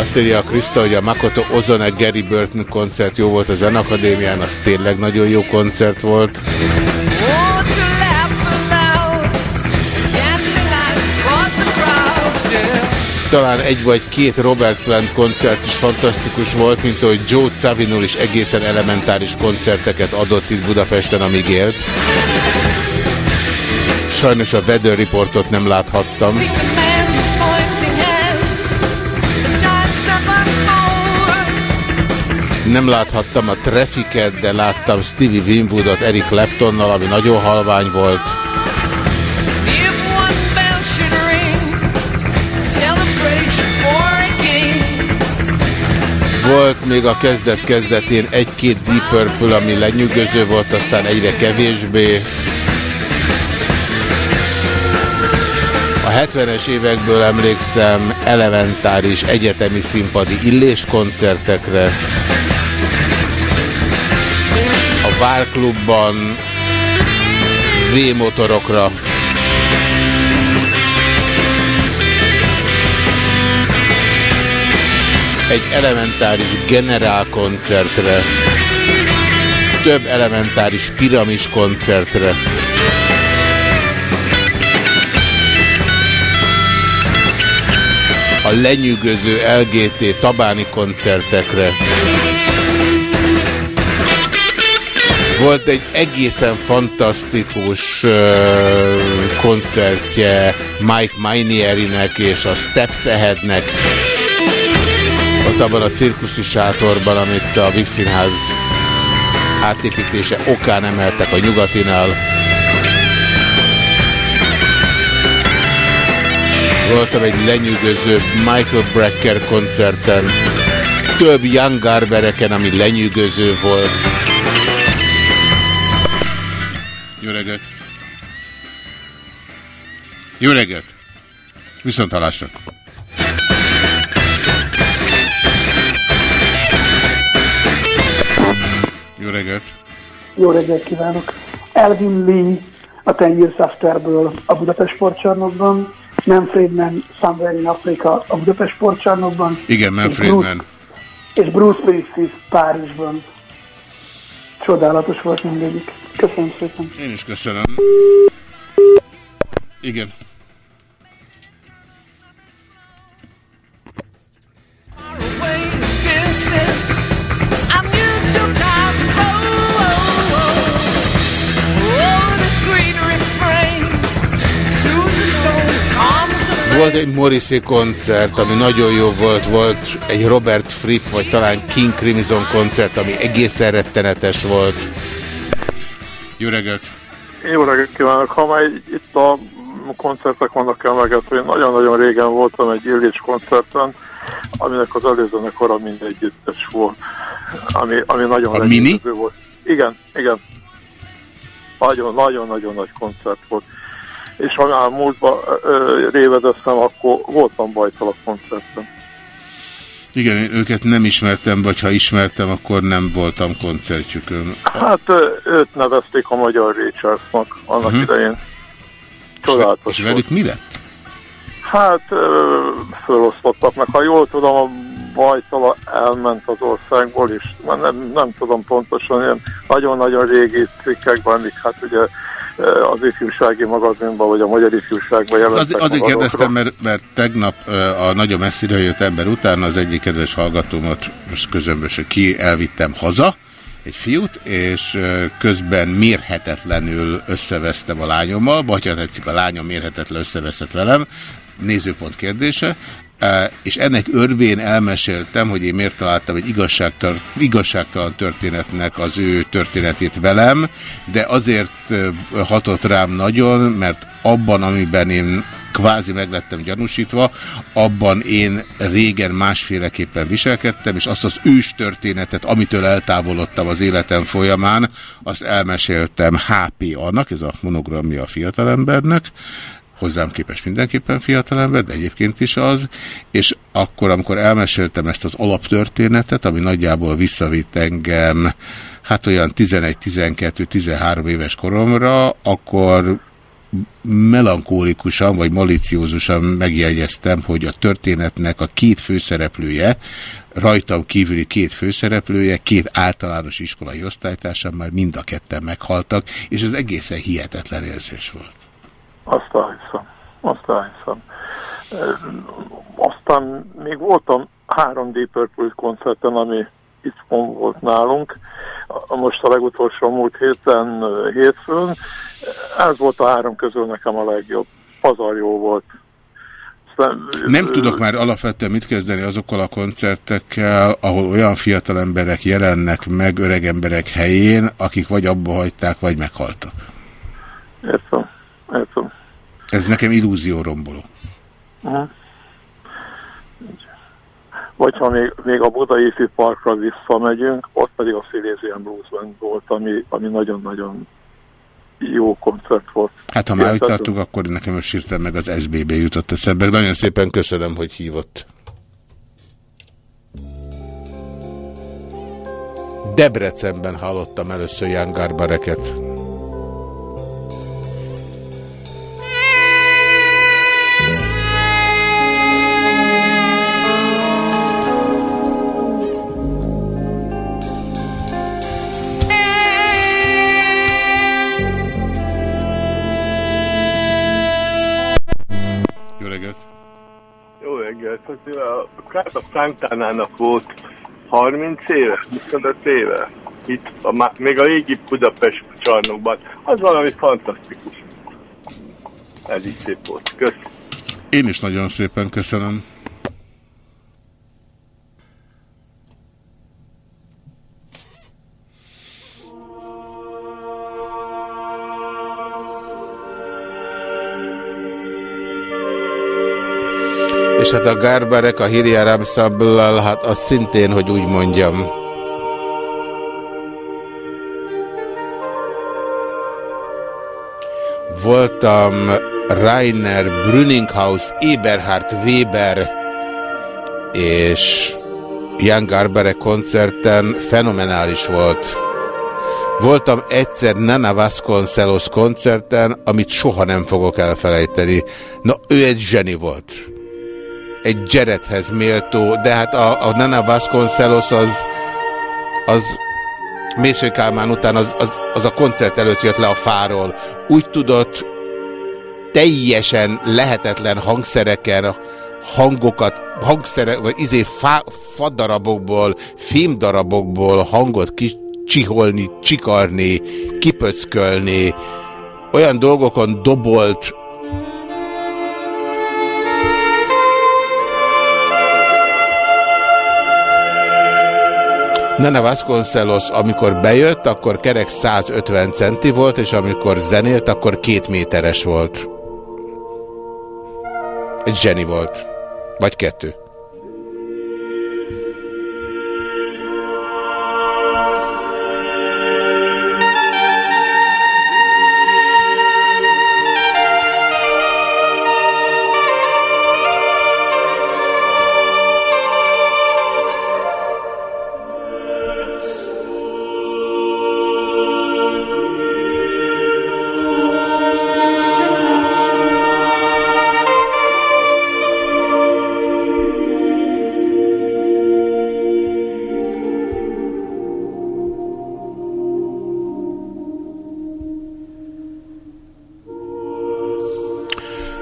Azt írja a Krista, hogy a Makoto Ozone Gary Burton koncert jó volt a Zenakadémián, az tényleg nagyon jó koncert volt. Talán egy vagy két Robert Plant koncert is fantasztikus volt, mint ahogy Joe Savinul is egészen elementáris koncerteket adott itt Budapesten, amíg élt. Sajnos a Weather Reportot nem láthattam. Nem láthattam a Trafficet, de láttam Stevie Winwoodot Eric Claptonnal, ami nagyon halvány volt. Volt még a kezdet-kezdetén egy-két Deep Purple, ami lenyűgöző volt, aztán egyre kevésbé. A 70-es évekből emlékszem elementáris egyetemi színpadi illéskoncertekre. A Várklubban V-motorokra. Egy elementáris generál koncertre. Több elementáris piramis koncertre. a lenyűgöző LGT Tabáni koncertekre. Volt egy egészen fantasztikus uh, koncertje Mike Mainierinek és a Steps Aheadnek. Ott abban a cirkuszi sátorban, amit a Vixinház átépítése okán emeltek a nyugatinál. Voltam egy lenyűgöző Michael Brecker koncerten, több Young Garbereken, ami lenyűgöző volt. Jó reggelt! Jó reggelt! Viszont halásra! Jó reggelt! Jó reggelt kívánok! Elvin Lee a Ten Years Afterből a Budapest sportcsarnokban, nem Friedman, Somewhere in Africa a Budapest sportcsarnokban. Igen, Man Friedman. És Bruce Springsteen Párizsban. Csodálatos volt mindegyik. Köszönöm szépen. Én is köszönöm. Igen. Volt egy Morrissey koncert, ami nagyon jó volt, volt egy Robert Fripp, vagy talán King Crimson koncert, ami egészen rettenetes volt. Jó reggelt! Jó reggelt kívánok! Ha már itt a koncertek vannak emlegetve, én nagyon-nagyon régen voltam egy Illich koncerten, aminek az előzenekora mind együttes volt, ami, ami nagyon a mini? volt. Igen, igen. Nagyon-nagyon-nagyon nagy koncert volt és ha már múltban révedeztem, akkor voltam bajtal a koncerten. Igen, én őket nem ismertem, vagy ha ismertem, akkor nem voltam koncertjükön. Hát őt nevezték a magyar Richardsnak annak uh mhm. -huh. idején. Csodálatos És velük mi lett? Hát fölosztottak meg. Ha jól tudom, a Bajtala elment az országból, és nem, nem tudom pontosan, ilyen nagyon-nagyon régi cikkekben, hát ugye az ifjúsági magazinban, vagy a magyar ifjúságban jelentek az, Azért kérdeztem, mert, mert tegnap a nagyon messzire jött ember után az egyik kedves hallgatómat, most közömbösen ki elvittem haza, egy fiút, és közben mérhetetlenül összevesztem a lányommal, vagy ha tetszik, a lányom mérhetetlen összeveszett velem, nézőpont kérdése, és ennek örvén elmeséltem, hogy én miért találtam egy igazságtalan, igazságtalan történetnek az ő történetét velem, de azért hatott rám nagyon, mert abban, amiben én kvázi meglettem gyanúsítva, abban én régen másféleképpen viselkedtem, és azt az ős történetet, amitől eltávolodtam az életem folyamán, azt elmeséltem HP annak, ez a monogramja a fiatalembernek, hozzám képes mindenképpen fiatalember, de egyébként is az, és akkor, amikor elmeséltem ezt az alaptörténetet, ami nagyjából visszavitt engem, hát olyan 11-12-13 éves koromra, akkor melankólikusan vagy maliciózusan megjegyeztem, hogy a történetnek a két főszereplője, rajtam kívüli két főszereplője, két általános iskolai osztálytársam már mind a ketten meghaltak, és ez egészen hihetetlen érzés volt. Azt elhiszem. Azt elhiszem. Aztán még voltam 3D Purple koncerten, ami itt volt nálunk, most a legutolsó múlt héten, hétfőn. Ez volt a három közül nekem a legjobb. Pazar jó volt. Aztán, Nem tudok már alapvetően mit kezdeni azokkal a koncertekkel, ahol olyan fiatal emberek jelennek meg öreg emberek helyén, akik vagy abba hagyták, vagy meghaltak. Értem, értem. Ez nekem illúzió romboló. Uh -huh. Vagy ha még, még a Budai Parkra visszamegyünk, ott pedig a Silesian Blues Band volt, ami, nagyon-nagyon jó koncert volt. Hát ha már itt tartunk, akkor nekem most írtam meg az SBB jutott eszembe. Nagyon szépen köszönöm, hogy hívott. Debrecenben hallottam először Jan Garbareket. Hogy a Franktánának volt 30 éve, 25 éve, itt, a, még a régi Budapest csarnokban. Az valami fantasztikus. Ez is szép volt. Köszönöm. Én is nagyon szépen köszönöm. Hát a Gárberek, a Hiriar ensemble hát az szintén, hogy úgy mondjam. Voltam Rainer Brünninghaus, Eberhard Weber és Jan Garberek koncerten fenomenális volt. Voltam egyszer Nana Vasconcelos koncerten, amit soha nem fogok elfelejteni. Na, ő egy zseni volt egy Jaredhez méltó, de hát a, a Nana Vasconcelos az, az Mésző Kálmán után az, az, az a koncert előtt jött le a fáról. Úgy tudott teljesen lehetetlen hangszereken hangokat, hangszerek, vagy izé fa, fadarabokból, filmdarabokból hangot kicsiholni, csikarni, kipöckölni, olyan dolgokon dobolt, Nene Vasconcelos, amikor bejött, akkor kerek 150 centi volt, és amikor zenélt, akkor két méteres volt. Egy zseni volt. Vagy kettő.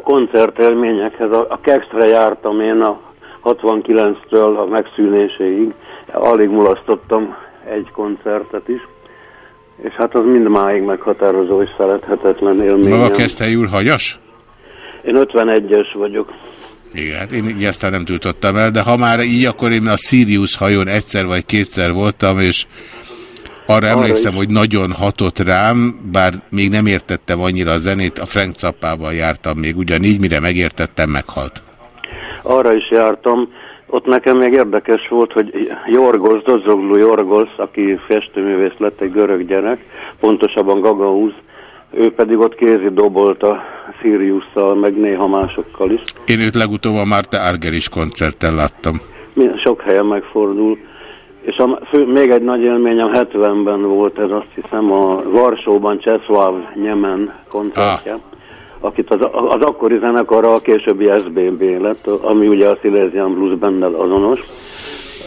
koncertelményekhez. A, a Kextre jártam én a 69-től a megszűnéséig. Alig mulasztottam egy koncertet is. és hát az mindmáig meghatározó és szerethetetlen élmény. Maga kezdte Júl Hagyas? Én 51-es vagyok. Igen, hát én így aztán nem tudtam el, de ha már így, akkor én a Sirius hajón egyszer vagy kétszer voltam, és arra emlékszem, is. hogy nagyon hatott rám, bár még nem értettem annyira a zenét, a Frank Zappával jártam még ugyanígy, mire megértettem, meghalt. Arra is jártam. Ott nekem még érdekes volt, hogy Jorgos, Dozoglu Jorgos, aki festőművész lett, egy görög gyerek, pontosabban Gagauz, ő pedig ott kézi dobolt a Siriusszal, meg néha másokkal is. Én őt legutóbb a Márta Argeris koncerten láttam. Mi- Sok helyen megfordul. És a, fő, még egy nagy élményem 70-ben volt, ez azt hiszem a Varsóban Cseszláv Nyemen koncertje, ah. akit az, az akkori zenekarra a későbbi SBB lett, ami ugye a Silesian Blues Bandel azonos.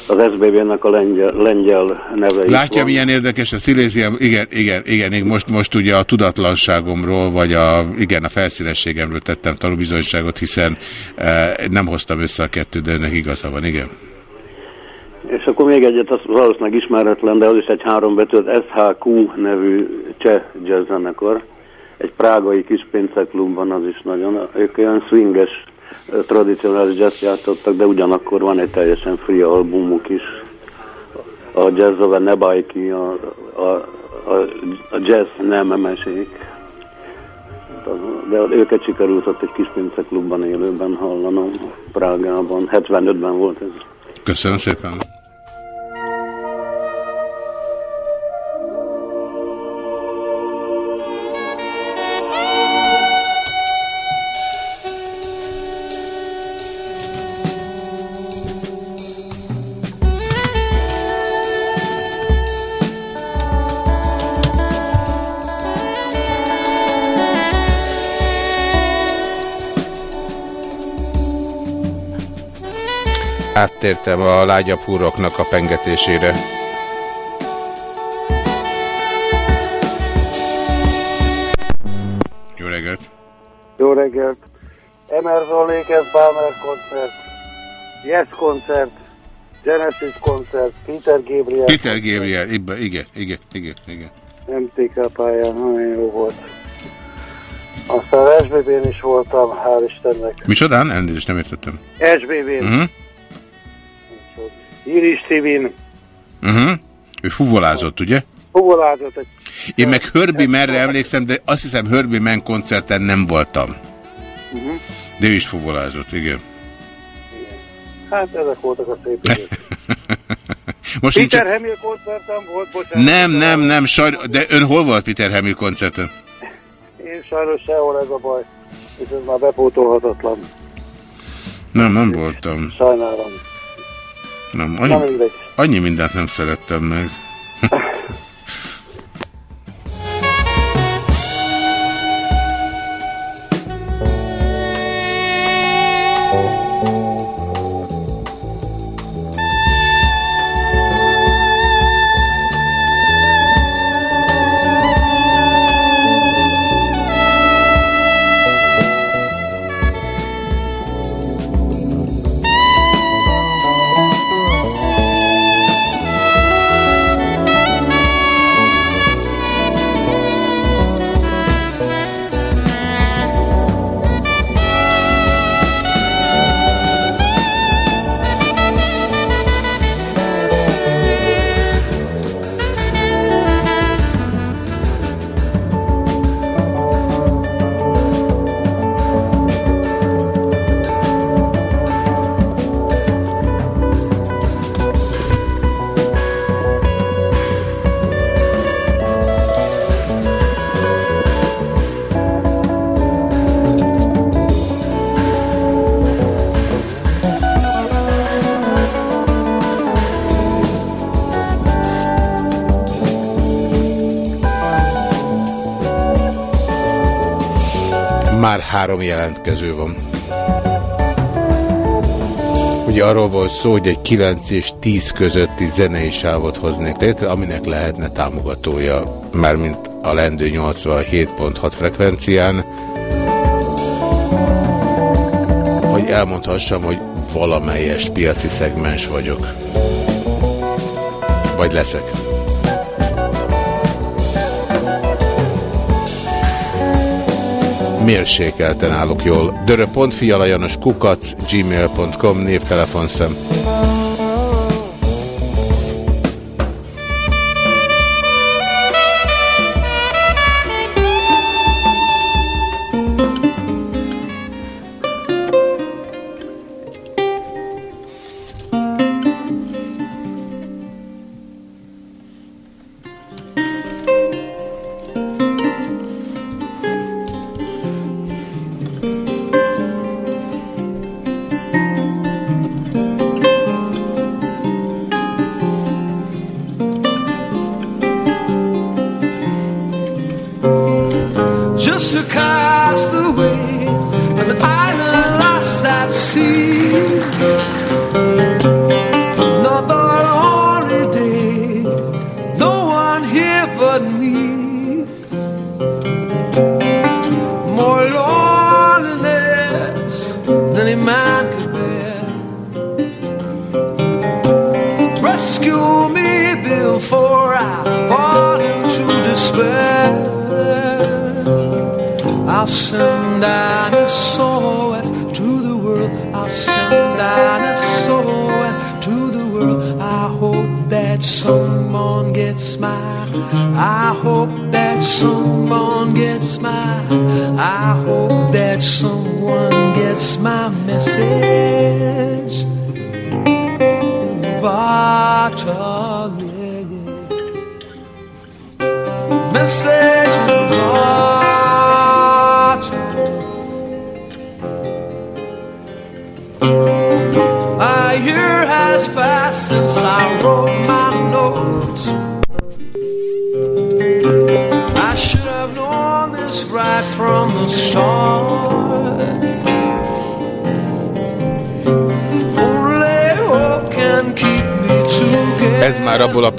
Az SBB-nek a lengyel, lengyel neve is Látja, van. milyen érdekes a Silézium, igen, igen, igen, én most, most ugye a tudatlanságomról, vagy a, igen, a felszínességemről tettem tanúbizonyságot, hiszen eh, nem hoztam össze a kettőt, de önnek igaza van, igen. És akkor még egyet, az valószínűleg ismeretlen, de az is egy három betűt, SHQ nevű cseh jazz. Egy prágai kis klubban az is nagyon, ők olyan swinges, tradicionális jazz játszottak, de ugyanakkor van egy teljesen free albumuk is. A jazz a nebajki, a, a, a, a jazz nem mesék. De őket sikerült ott egy kis klubban élőben hallanom, Prágában. 75-ben volt ez. Köszönöm szépen. Áttértem a lágyabb húroknak a pengetésére. Jó reggelt! Jó reggelt! Emerson Lakers Balmer koncert, Yes koncert, Genesis koncert, Peter Gabriel. Peter Gabriel, ibba, igen, igen, igen, igen. MTK pályán, nagyon jó volt. Aztán SBB-n is voltam, hál' Istennek. Micsodán? Elnézést, nem értettem. SBB-n, Uh -huh. Iris Tivin, Uh -huh. Ő fuvolázott, ugye? fuvolázott. Én meg Hörbi merre emlékszem, de azt hiszem Hörbi Men koncerten nem voltam. Uh-huh. De ő is fuvolázott, igen. Hát ezek voltak a szép <laughs> idők. Most nincs... Peter Hamill koncertem volt, bocsánat. Nem, nem, nem, sajnos, de ön hol volt Peter Hamill koncerten? Én sajnos sehol ez a baj, és ez már bepótolhatatlan. Nem, nem voltam. Sajnálom. Nem, annyi, annyi mindent nem szerettem meg. <laughs> Már három jelentkező van. Ugye arról volt szó, hogy egy 9 és 10 közötti zenei sávot hoznék létre, aminek lehetne támogatója, mármint a lendő 87.6 frekvencián, hogy elmondhassam, hogy valamelyest piaci szegmens vagyok. Vagy leszek. Mérsékelten állok jól. dörö.fialajanos kukac gmail.com névtelefonszem.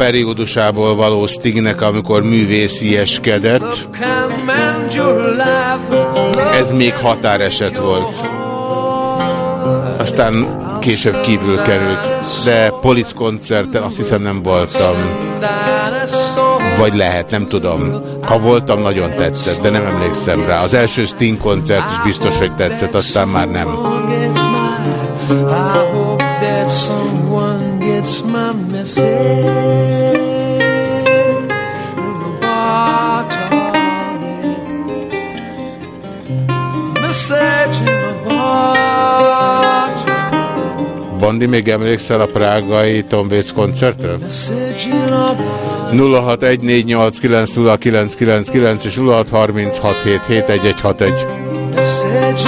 Periódusából való Stignek, amikor művészieskedett. Ez még határeset volt. Aztán később kívül került. De Police koncerten azt hiszem nem voltam. Vagy lehet, nem tudom. Ha voltam, nagyon tetszett, de nem emlékszem rá. Az első Sting koncert is biztos, hogy tetszett, aztán már nem. I hope that someone gets my Bandi, még emlékszel a prágai Tom Waits koncertre? Message in a bottle. 0614890999 és 0636771161.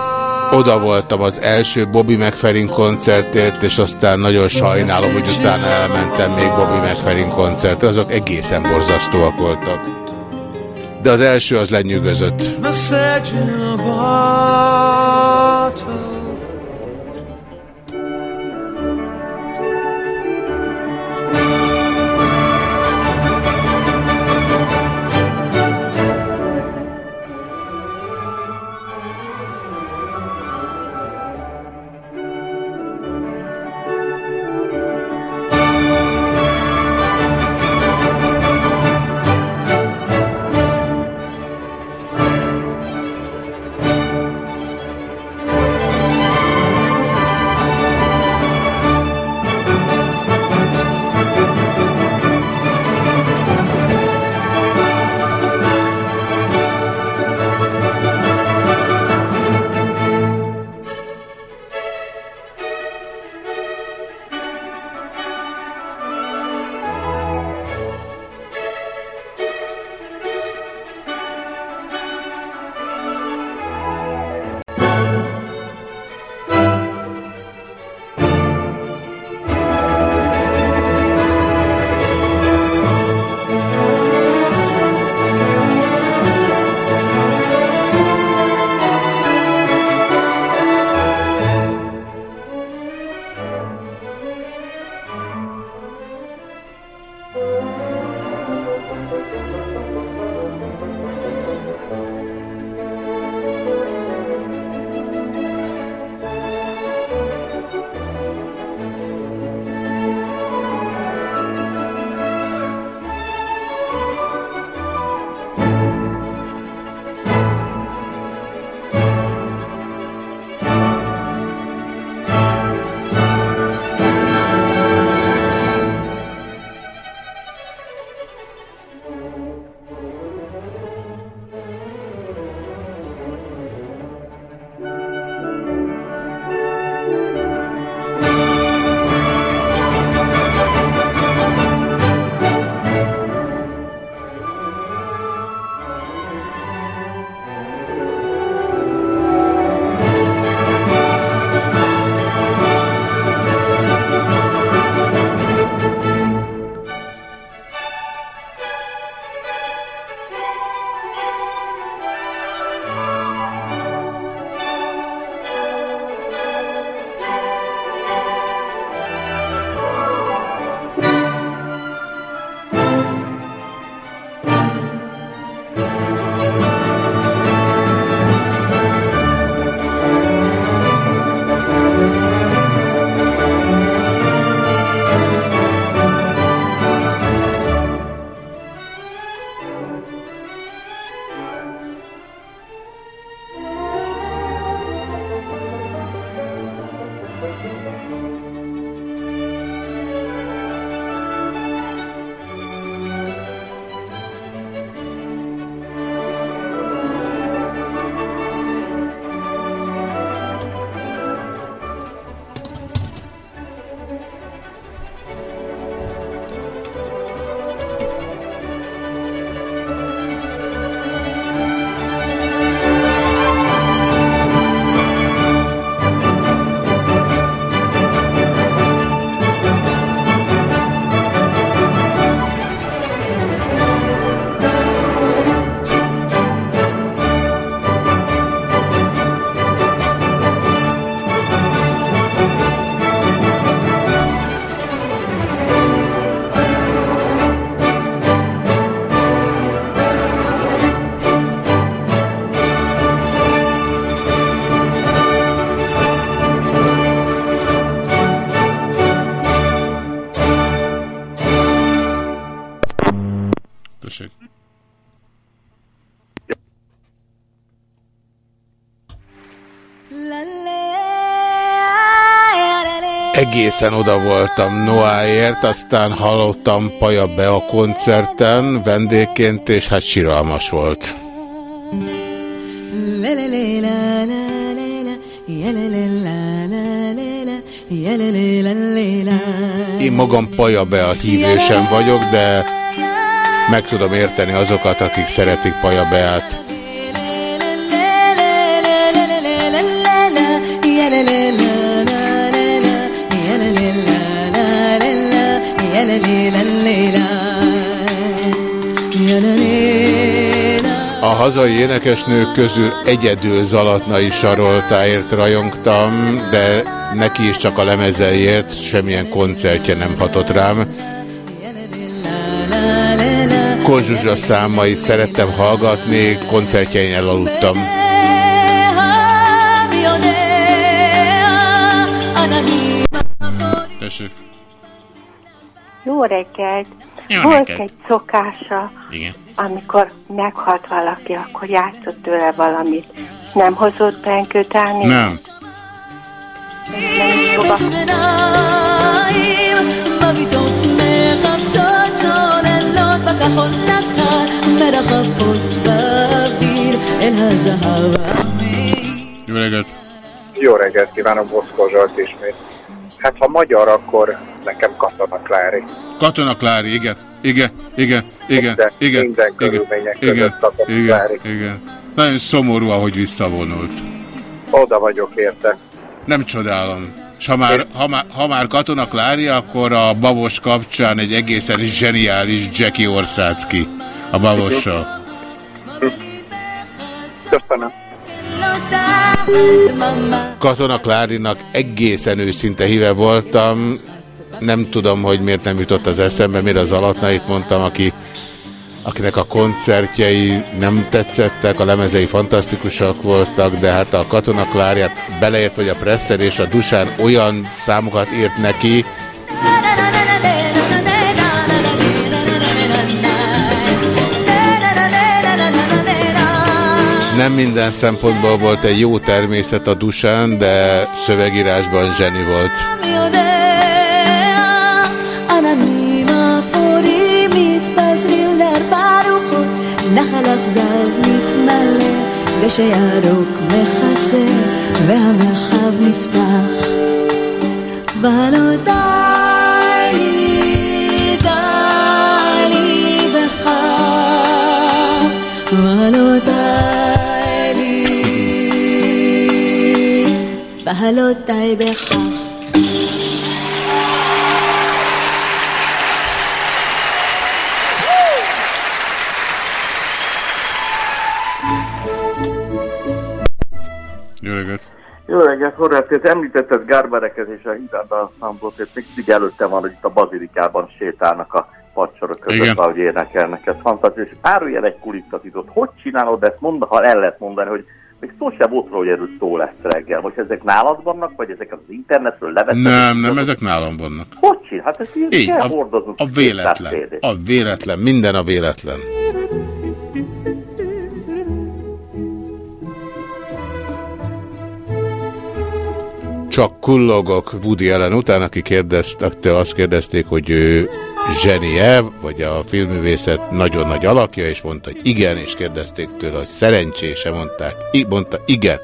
oda voltam az első Bobby McFerrin koncertért, és aztán nagyon sajnálom, hogy utána elmentem még Bobby McFerrin koncertre, azok egészen borzasztóak voltak. De az első az lenyűgözött. In a bottle. Egészen oda voltam Noáért, aztán hallottam Paja be a koncerten vendégként, és hát siralmas volt. Én magam Paja be a hívősem vagyok, de meg tudom érteni azokat, akik szeretik Paja Beát. Hazai énekesnők közül egyedül Zalatnai Saroltáért rajongtam, de neki is csak a lemezeiért, semmilyen koncertje nem hatott rám. Konzsuzsa számai szerettem hallgatni, koncertjein elaludtam. Tessék. Jó reggelt! Jó Volt neked. egy szokása, Igen. amikor meghalt valaki, akkor játszott tőle valamit. Nem hozott benkőt állni? Nem. Jó reggelt! Jó reggelt kívánok, Boszkó Zsolt ismét. Hát ha magyar, akkor nekem Katona Klári. Katona Klári, igen. Igen, igen, igen, Minden- igen, minden körülmények igen, között Katona igen, Klári. igen. Nagyon szomorú, ahogy visszavonult. Oda vagyok érte. Nem csodálom. És ha már, ha már, ha már Katona Klári, akkor a Babos kapcsán egy egészen zseniális Jackie Orszácki a Babossal. Köszönöm. Katona Klárinak egészen őszinte híve voltam. Nem tudom, hogy miért nem jutott az eszembe, mire az alatnait mondtam, aki, akinek a koncertjei nem tetszettek, a lemezei fantasztikusak voltak, de hát a Katona Kláriát beleért, vagy a Presser és a Dusán olyan számokat írt neki, nem minden szempontból volt egy jó természet a Dusán, de szövegírásban zseni volt. עננים אפורים מתפזרים לערבע רוחות נחל אכזב מתמלא דשא ירוק מכסה והמרחב נפתח ולא די לי, די לי בכך ולא ולא די בכך Jó reggelt! Jó reggelt, Horváth, ez említetted Gárbereket és a Hidába Szambót, és még mindig előtte van, hogy itt a bazilikában sétálnak a padsorok között, Igen. ahogy énekelnek. Ez fantasztikus. Árulj el egy kulisszatitot. Hogy csinálod ezt? Mondd, ha el lehet mondani, hogy még szó sem volt hogy erről szó lesz reggel. Most ezek nálad vannak, vagy ezek az internetről levettek? Nem, nem, ezek nálam vannak. Hogy csinál? Hát ezt így Így, kell a, hordoznunk. a véletlen. A véletlen, minden a véletlen. Csak kullogok Woody Allen után, aki kérdeztektől azt kérdezték, hogy ő zsenie, vagy a filmművészet nagyon nagy alakja, és mondta, hogy igen, és kérdezték tőle, hogy szerencsése, mondták, mondta igen,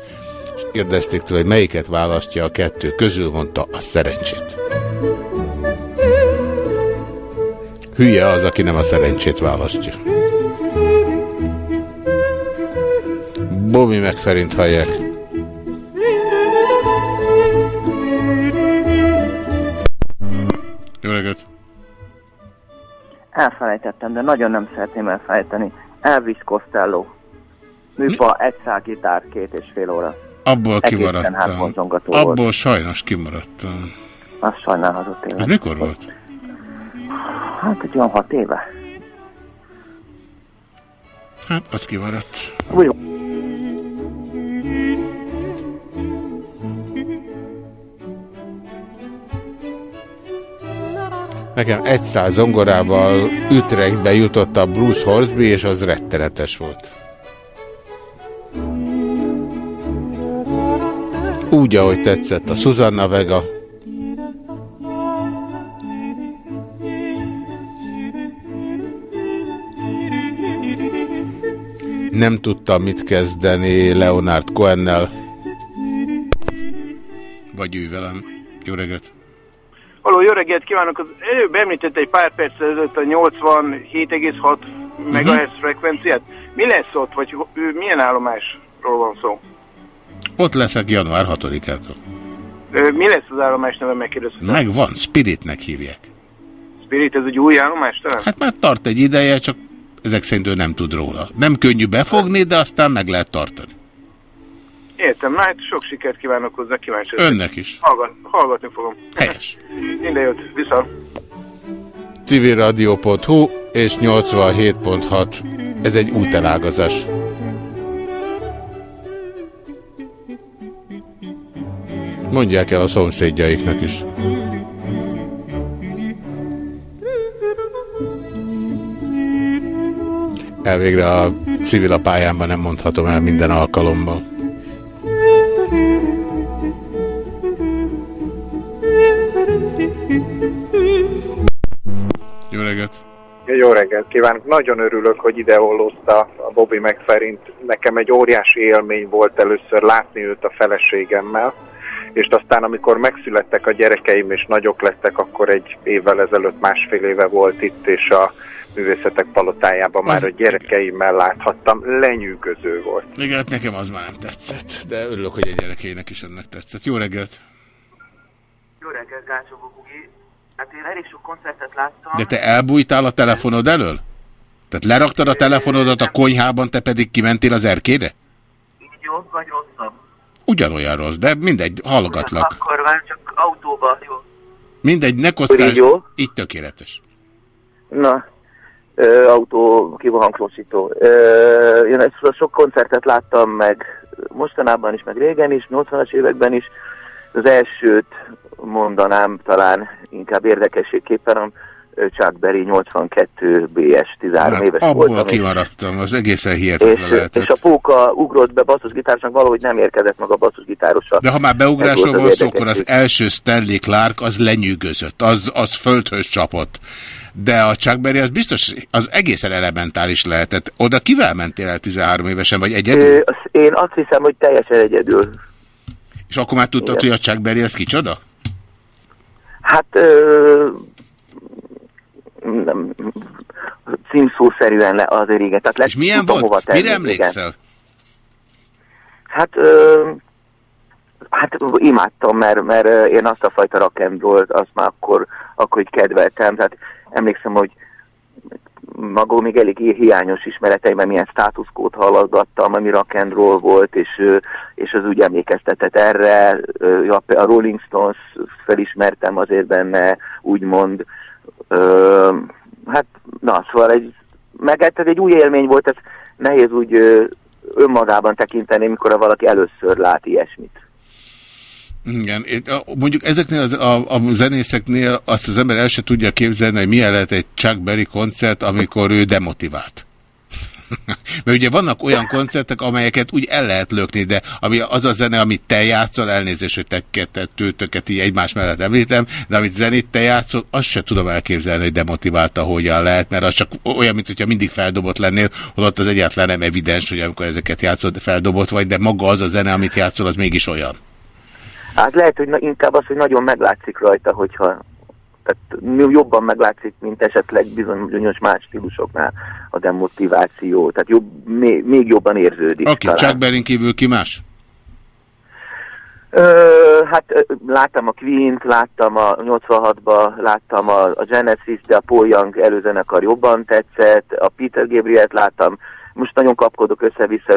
és kérdezték tőle, hogy melyiket választja a kettő közül, mondta a szerencsét. Hülye az, aki nem a szerencsét választja. Bobby megferint hallják. Elfelejtettem, de nagyon nem szeretném elfelejteni. Elvis Costello. Műpa, egy szál gitár, két és fél óra. Abból Egészen kimaradtam. Abból volt. sajnos kimaradtam. Az sajnálható tényleg. Ez mikor volt? Hát egy olyan hat éve. Hát, az kimaradt. Úgy. Nekem egy száz zongorával Ütrechtbe jutott a Bruce Horsby, és az rettenetes volt. Úgy, ahogy tetszett a Susanna Vega. Nem tudtam mit kezdeni Leonard Cohennel. Vagy ő velem. Jó reggelt! Halló, jó reggelt kívánok! Az előbb említett egy pár perc ezelőtt a 87,6 MHz frekvenciát. Mi lesz ott, vagy milyen állomásról van szó? Ott leszek január 6-ától. Ö, Mi lesz az állomás neve, megkérdezhetem? Megvan, Spiritnek hívják. Spirit, ez egy új állomás talán? Hát már tart egy ideje, csak ezek szerint ő nem tud róla. Nem könnyű befogni, de aztán meg lehet tartani. Értem, na hát sok sikert kívánok hozzá, kíváncsi. Önnek is. Hallgat, hallgatni fogom. Helyes. <laughs> Minden jót, viszont. civilradio.hu és 87.6. Ez egy útelágazás. Mondják el a szomszédjaiknak is. Elvégre a civil a pályámban nem mondhatom el minden alkalommal. Jó reggelt! Jó reggelt kívánok! Nagyon örülök, hogy ide ollózta a Bobby McFerrint. Nekem egy óriási élmény volt először látni őt a feleségemmel, és aztán amikor megszülettek a gyerekeim és nagyok lettek, akkor egy évvel ezelőtt, másfél éve volt itt, és a művészetek palotájában már a gyerekeimmel láthattam. Lenyűgöző volt. Igen, hát nekem az már nem tetszett, de örülök, hogy a gyerekének is ennek tetszett. Jó reggelt! Jó reggelt, Bogugi. Hát én elég sok koncertet láttam. De te elbújtál a telefonod elől? Tehát leraktad a telefonodat a konyhában, te pedig kimentél az erkéde? Így jó, vagy rosszabb? Ugyanolyan rossz, de mindegy, hallgatlak. Akkor már csak autóba, jó. Mindegy, ne kockázz. Így jó? Így tökéletes. Na, ö, autó kivahangosító. Ö, Én ezt sok koncertet láttam meg mostanában is, meg régen is, 80-as években is. Az elsőt mondanám talán inkább érdekességképpen, Chuck Berry 82 BS 13 Hát, éves abból voltam. és- kimaradtam, az egészen hihetetlen És, lehetett. és a póka ugrott be basszusgitárosnak, valahogy nem érkezett meg a basszusgitárosa. De ha már beugrásról volt van szó, akkor az első Stanley Clark az lenyűgözött, az, az földhöz csapott. De a Chuck Berry az biztos, az egészen elementális lehetett. Oda kivel mentél el 13 évesen, vagy egyedül? Ö, Én azt hiszem, hogy teljesen egyedül. És akkor már tudtad, Igen. hogy a Chuck Berry az kicsoda? Hát ö, nem, címszószerűen le azért igen. Tehát És milyen hova volt? tenni, Mire igen. emlékszel? Hát, ö, hát imádtam, mert, mert én azt a fajta rock and roll-t, azt már akkor, akkor így kedveltem. Tehát emlékszem, hogy maga még elég hi- hiányos ismereteimben milyen státuszkót hallgattam, ami rock and roll volt, és, és az úgy emlékeztetett erre. A Rolling Stones felismertem azért benne, úgymond. Hát, na, szóval egy, meg hát ez egy új élmény volt, ez nehéz úgy önmagában tekinteni, mikor valaki először lát ilyesmit. Igen, mondjuk ezeknél az, a, a zenészeknél azt az ember el se tudja képzelni, hogy milyen lehet egy Chuck Berry koncert, amikor ő demotivált. <laughs> Mert ugye vannak olyan koncertek, amelyeket úgy el lehet lökni, de ami az a zene, amit te játszol, elnézést, hogy te kettőtöket így egymás mellett említem, de amit zenét te játszol, azt se tudom elképzelni, hogy demotiválta hogyan lehet, mert az csak olyan, mint hogyha mindig feldobott lennél, holott az egyáltalán nem evidens, hogy amikor ezeket játszod, feldobott vagy, de maga az a zene, amit játszol, az mégis olyan. Hát lehet, hogy na, inkább az, hogy nagyon meglátszik rajta, hogyha tehát jobban meglátszik, mint esetleg bizonyos más stílusoknál a demotiváció. Tehát jobb, még, még jobban érződik. Oké, okay, Chuck Berry kívül ki más? Ö, hát láttam a Queen-t, láttam a 86-ba, láttam a, a Genesis, de a Paul Young előzenekar jobban tetszett, a Peter Gabriel-t láttam, most nagyon kapkodok össze-vissza,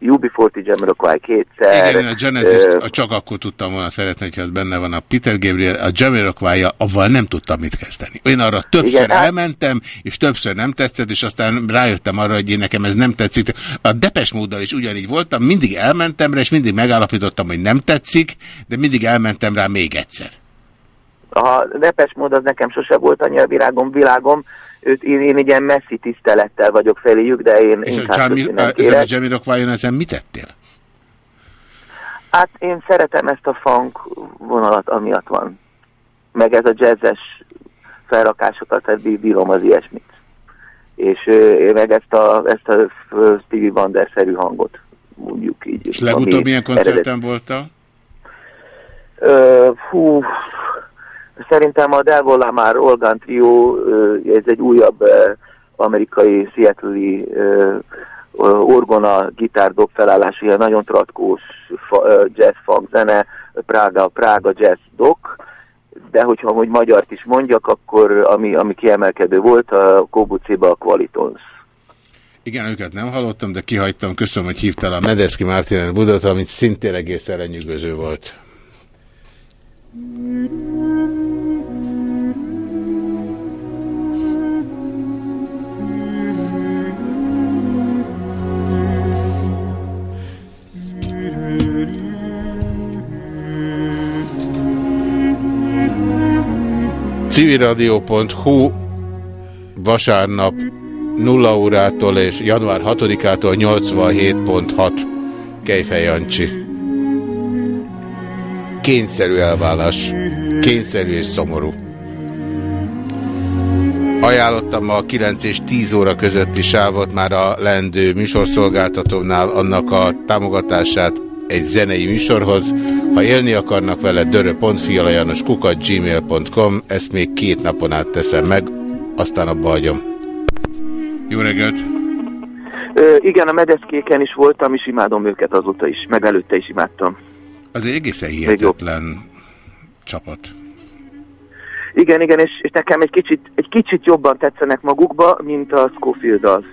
UB40 Jamiroquai kétszer. Igen, a genesis uh, csak akkor tudtam volna szeretni, hogyha az benne van a Peter Gabriel, a jamiroquai avval nem tudtam mit kezdeni. Én arra többször igen, hát- elmentem, és többször nem tetszett, és aztán rájöttem arra, hogy én nekem ez nem tetszik. A depes móddal is ugyanígy voltam, mindig elmentem rá, és mindig megállapítottam, hogy nem tetszik, de mindig elmentem rá még egyszer. A depes mód az nekem sose volt annyira virágom, világom, őt én, én ilyen messzi tisztelettel vagyok feléjük, de én És inkább ezen a Jamiroquai-on ezen mit tettél? Hát én szeretem ezt a funk vonalat, amiatt van. Meg ez a jazzes felrakásokat, tehát bírom az ilyesmit. És én meg ezt a, ezt a Stevie Wonder-szerű hangot, mondjuk így. És legutóbb milyen koncerten voltál? Uh, fú, Szerintem a Delvola már Organ Trio, ez egy újabb amerikai seattle orgona gitárdob felállás, ilyen nagyon tratkós jazz funk zene, Prága, Prága jazz dok, de hogyha hogy magyart is mondjak, akkor ami, ami kiemelkedő volt, a Kobuciba a Qualitons. Igen, őket nem hallottam, de kihagytam. Köszönöm, hogy hívtál a Medeszki Mártinen Budot, amit szintén egész ellenyűgöző volt. civilradio.hu vasárnap 0 órától és január 6-ától 87.6 Kejfej Jancsi. Kényszerű elvállás. Kényszerű és szomorú. Ajánlottam a 9 és 10 óra közötti sávot már a lendő műsorszolgáltatónál annak a támogatását egy zenei műsorhoz. Ha élni akarnak vele, dörö.fialajanos kukat gmail.com, ezt még két napon át teszem meg, aztán abba hagyom. Jó reggelt! Ö, igen, a medeszkéken is voltam, és imádom őket azóta is, meg előtte is imádtam. Az egy egészen hihetetlen csapat. Igen, igen, és, és nekem egy kicsit, egy kicsit jobban tetszenek magukba, mint a Schofield az.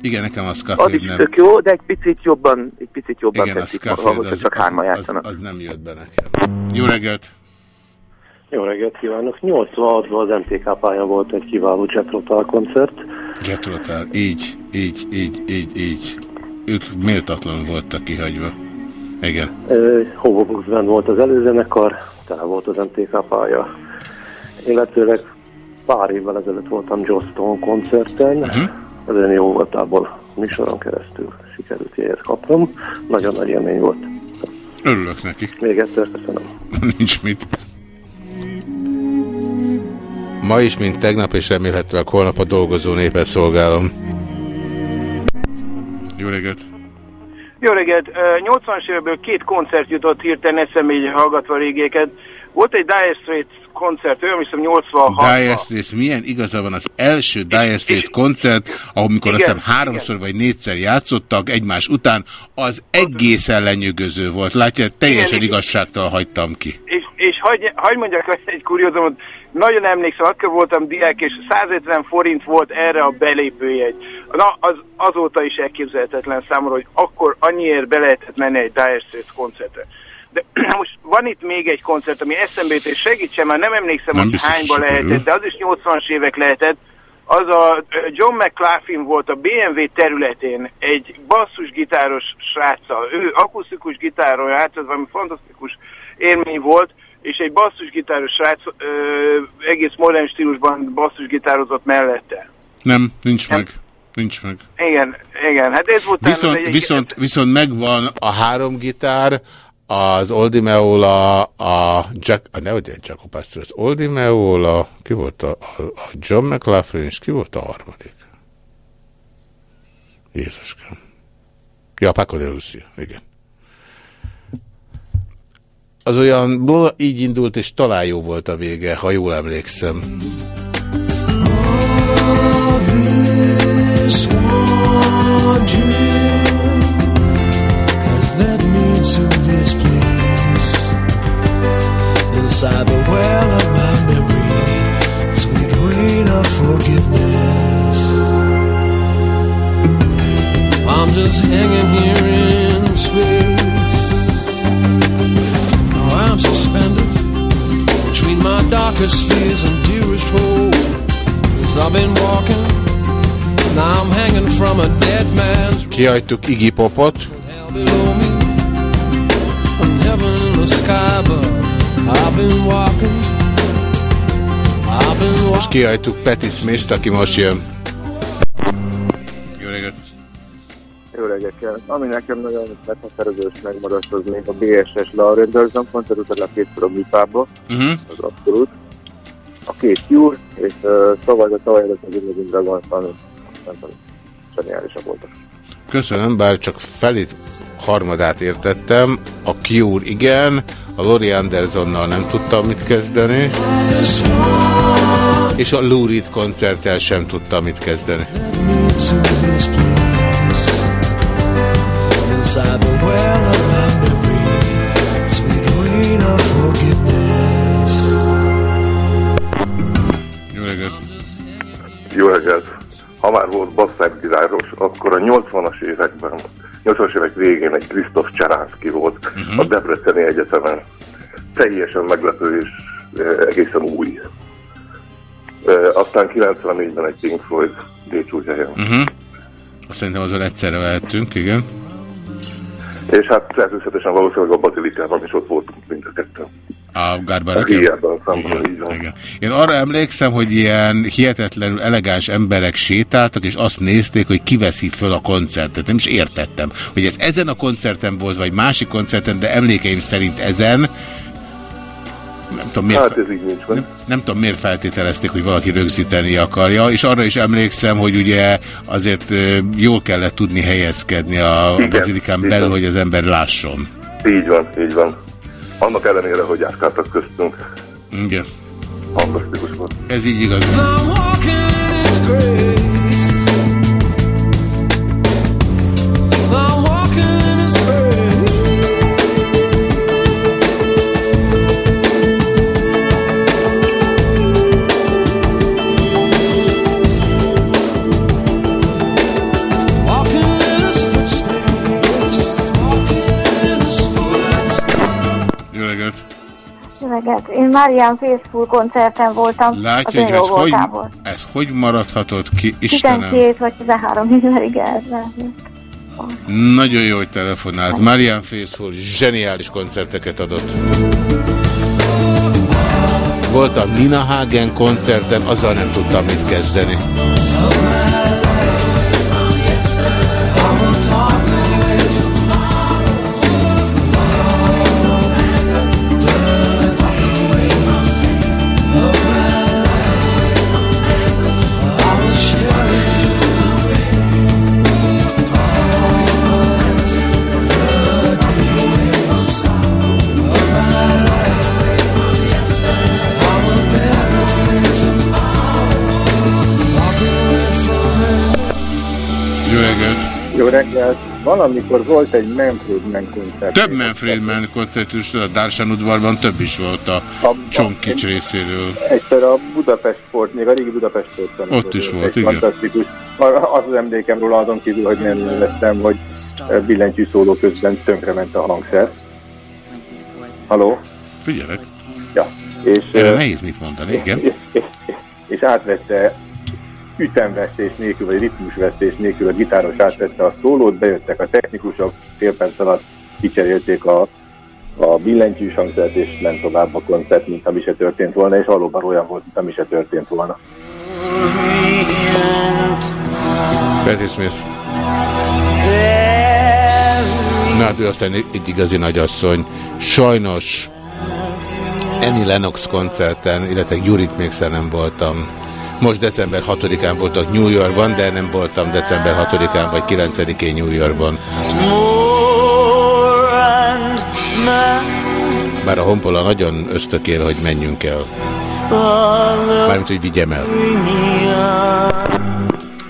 Igen, nekem a Scofield Az is nem... tök jó, de egy picit jobban, egy picit jobban Igen, a tetszik, Scofield ahhoz, az, csak az, hárman az, játszanak. az nem jött be nekem. Jó reggelt! Jó reggelt kívánok! 86-ban az MTK pályán volt egy kiváló Jetrotal koncert. Jetrotal, így, így, így, így, így. Ők méltatlan voltak kihagyva. Igen. Hobobuxben volt az előzenekar, tele volt az MTK pálya. Illetőleg pár évvel ezelőtt voltam Joss Stone koncerten, uh -huh. az ön jó voltából műsoron keresztül sikerült jegyet kapnom. Nagyon nagy élmény volt. Örülök neki. Még egyszer köszönöm. <laughs> Nincs mit. Ma is, mint tegnap, és remélhetőleg holnap a dolgozó népet szolgálom. Jó reggelt! Jó reggelt! 80-as évekből két koncert jutott hirtelen eszembe így hallgatva régéket. Volt egy Dire Straits koncert, olyan hiszem 86 Dire Straits, milyen igaza van az első Dire Straits koncert, ahol mikor azt hiszem háromszor vagy négyszer játszottak egymás után, az egészen lenyűgöző volt. Látja, teljesen Igen, igazságtal hagytam ki. És, és hagyj, hagy mondjak egy kuriózumot, nagyon emlékszem, akkor voltam diák, és 150 forint volt erre a belépőjegy. Na, az azóta is elképzelhetetlen számomra, hogy akkor annyiért be lehetett menni egy Dire Straits koncertre. De <clears throat> most van itt még egy koncert, ami eszembe jut, és segítsen, már nem emlékszem, Nem hogy hányba lehetett, de az is 80-as évek lehetett. Az a John McLaughlin volt a BMW területén egy basszusgitáros sráccal. Ő akusztikus gitáron játszott, valami fantasztikus élmény volt, és egy basszusgitáros srác ö, egész modern stílusban basszusgitározott mellette. Nem, nincs meg. Nincs meg. Igen, igen, hát ez volt Viszont, egy- viszont, viszont megvan a három gitár, az Oldie Meola, a Jack, a, nehogy egy Jaco Pastor, az Oldie Meola, ki volt a, a, a John McLaughlin, és ki volt a harmadik? Jézuskám. Ja, Paco de Lucia, igen. Az olyan, így indult, és talán jó volt a vége, ha jól emlékszem. This inside the well of my memory, sweet rain of forgiveness. I'm just hanging here in space. Now I'm suspended between my darkest fears and dearest hope. As I've been walking, Kihagytuk Iggy Popot, walking. kihagytuk Patti Smith-t, aki most jön. Jó reggelt! Jó reggelt kell. Ami nekem nagyon meghatározó és megmaradt, az még a BSS Lauren Dörzön koncert után a két a műpába, Uh-huh. az abszolút. A két Cure, és uh, tavaly a tavaly előtt az Imagine Dragons, ami tudom, zseniálisak voltak. Köszönöm, bár csak felét harmadát értettem. A Cure igen, a Laurie Andersonnal nem tudtam mit kezdeni, és a Lou Reed koncerttel sem tudtam mit kezdeni. Jó reggelt! Jó reggelt! Ha már volt basszergizáros, akkor a 80-as években, 80-as évek végén egy Krisztof Cseránszki volt uh-huh. a Debreceni Egyetemen. Teljesen meglepő és e, egészen új. E, aztán 94-ben egy Pink Floyd Décsúgyhelyen. Uh-huh. Azt szerintem azon egyszerre lehetünk, igen. És hát természetesen valószínűleg a Bazilikában is ott voltunk mind a kettőn. A Gárbár A hiányban számban, így van. Igen. Én arra emlékszem, hogy ilyen hihetetlenül elegáns emberek sétáltak, és azt nézték, hogy kiveszi föl a koncertet. Nem is értettem, hogy ez ezen a koncerten volt, vagy másik koncerten, de emlékeim szerint ezen. Nem tudom, miért, Hát ez így nincs nem, nem tudom, miért feltételezték, hogy valaki rögzíteni akarja, és arra is emlékszem, hogy ugye azért jól kellett tudni helyezkedni a, a Igen, bazilikán igen. belül, hogy az ember lásson. Így van, így van. Annak ellenére, hogy átkáltak köztünk. Igen. Fantasztikus volt. Ez így igaz. I'm walking Reggelt. Én Marian Faithful koncerten voltam. Látja, hogy ez hogy, ez hogy maradhatott ki, Istenem? 12 vagy 13 milliárig el. Nagyon jó, hogy telefonált. Marian Faithful zseniális koncerteket adott. Voltam Nina Hagen koncerten, azzal nem tudtam mit kezdeni. Reggelt! Valamikor volt egy Manfred Mann koncert. Több Manfred Mann koncertus, a Dársán udvarban több is volt a Csonkics részéről. Egyszer a Budapest Sport, még a régi Budapest Sport Ott is volt, igen. Fantasztikus. Az az emlékem róla azon kívül, hogy nem éreztem, hogy billentyű szóló közben tönkrement a hangszer. Haló? Figyelek. Ja. És, Erre ö, nehéz mit mondani, igen. <laughs> És, és, és átvette ütemvesztés nélkül, vagy ritmusvesztés nélkül a gitáros átvette a szólót, bejöttek a technikusok, fél perc alatt kicserélték a, a billentyűs hangszert, és ment tovább a koncert, mint ami se történt volna, és valóban olyan volt, mint ami se történt volna. Patti. Na hát ő aztán egy igazi nagyasszony. Sajnos Annie Lennox koncerten, illetve Jurit még nem voltam. Most december 6-án voltak New Yorkban, de nem voltam december 6-án vagy 9-én New Yorkban. Bár a honpola nagyon ösztökél, hogy menjünk el. Mármint, hogy vigyem el.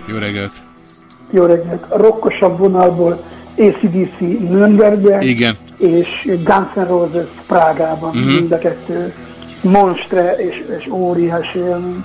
Jó reggelt! Jó reggelt! A rokkosabb vonalból ACDC Nürnbergben Igen. és Guns N' Roses Prágában. Mhm. Mind a kettő monstre és, és óriási élmény.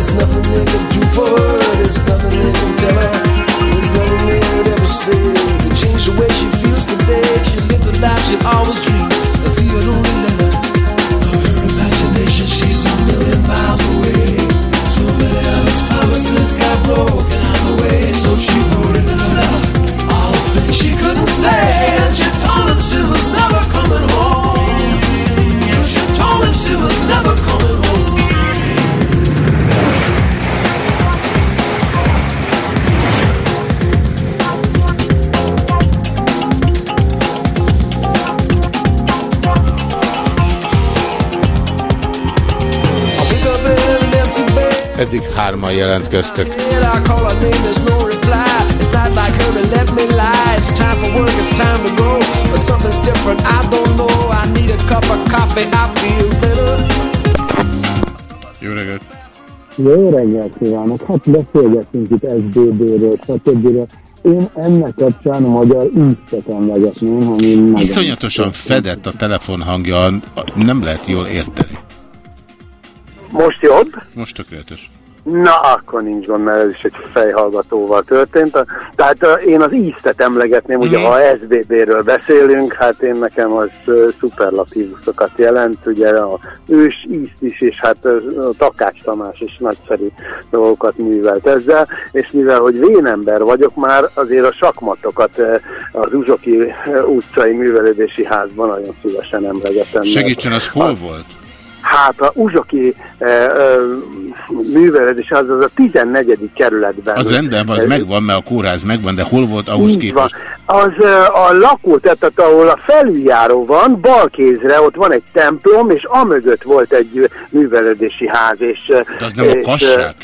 there's nothing they can do for her, there's nothing they can tell her. There's nothing they could ever say to change the way she feels today. She lived the life she always dreamed. I feel better. Jó reggelt! Jó reggelt kívánok! Hát beszélgetünk itt SBB-ről, stb. Én ennek kapcsán a magyar íztet emlegetném, ami. Iszonyatosan fedett a telefon hangja, nem lehet jól érteni. Most jobb? Most tökéletes. Na, akkor nincs gond, mert ez is egy fejhallgatóval történt. Tehát én az íztet emlegetném, ugye Mhm. ha SBB-ről beszélünk, hát én nekem az szuperlatívusokat jelent, ugye a ős ízt is, és hát a Takács Tamás is nagyszerű dolgokat művelt ezzel, és mivel, hogy vénember vagyok már, azért a sakmatokat az Uzsoki utcai művelődési házban nagyon szívesen emlegetem. Segítsen, az hol volt? Hát a Uzsoki e, e, művelődés az, az a 14. kerületben. Az rendben van, az Ez- megvan, mert a kórház megvan, de hol volt ahhoz Így van. képest? Az a lakótetet, ahol a felüljáró van, bal kézre ott van egy templom, és amögött volt egy művelődési ház. És, De az nem a és, e, kasság?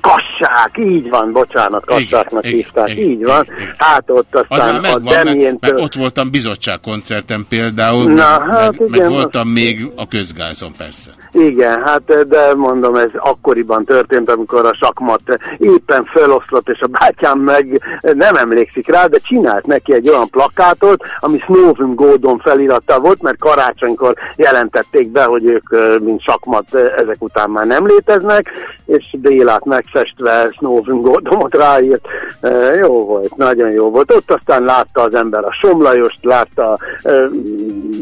Kassák, így van, bocsánat, kassáknak hívták, igen, így van. Hát ott Az aztán már a megvan, mert, Demiéntől... mert ott voltam bizottságkoncerten például, Na, meg, hát meg, igen, meg voltam még a közgázon persze. Igen, hát de mondom, ez akkoriban történt, amikor a sakmat éppen feloszlott, és a bátyám meg nem emlékszik rá, de csinált neki egy olyan plakátot, ami Snowden Gódon felirattal volt, mert karácsonykor jelentették be, hogy ők, mint sakmat, ezek után már nem léteznek, és Bélát megfestve Snowden Gódomot ráírt. Ö, Jó volt, nagyon jó volt. Ott aztán látta az ember a Somlajost, látta ö,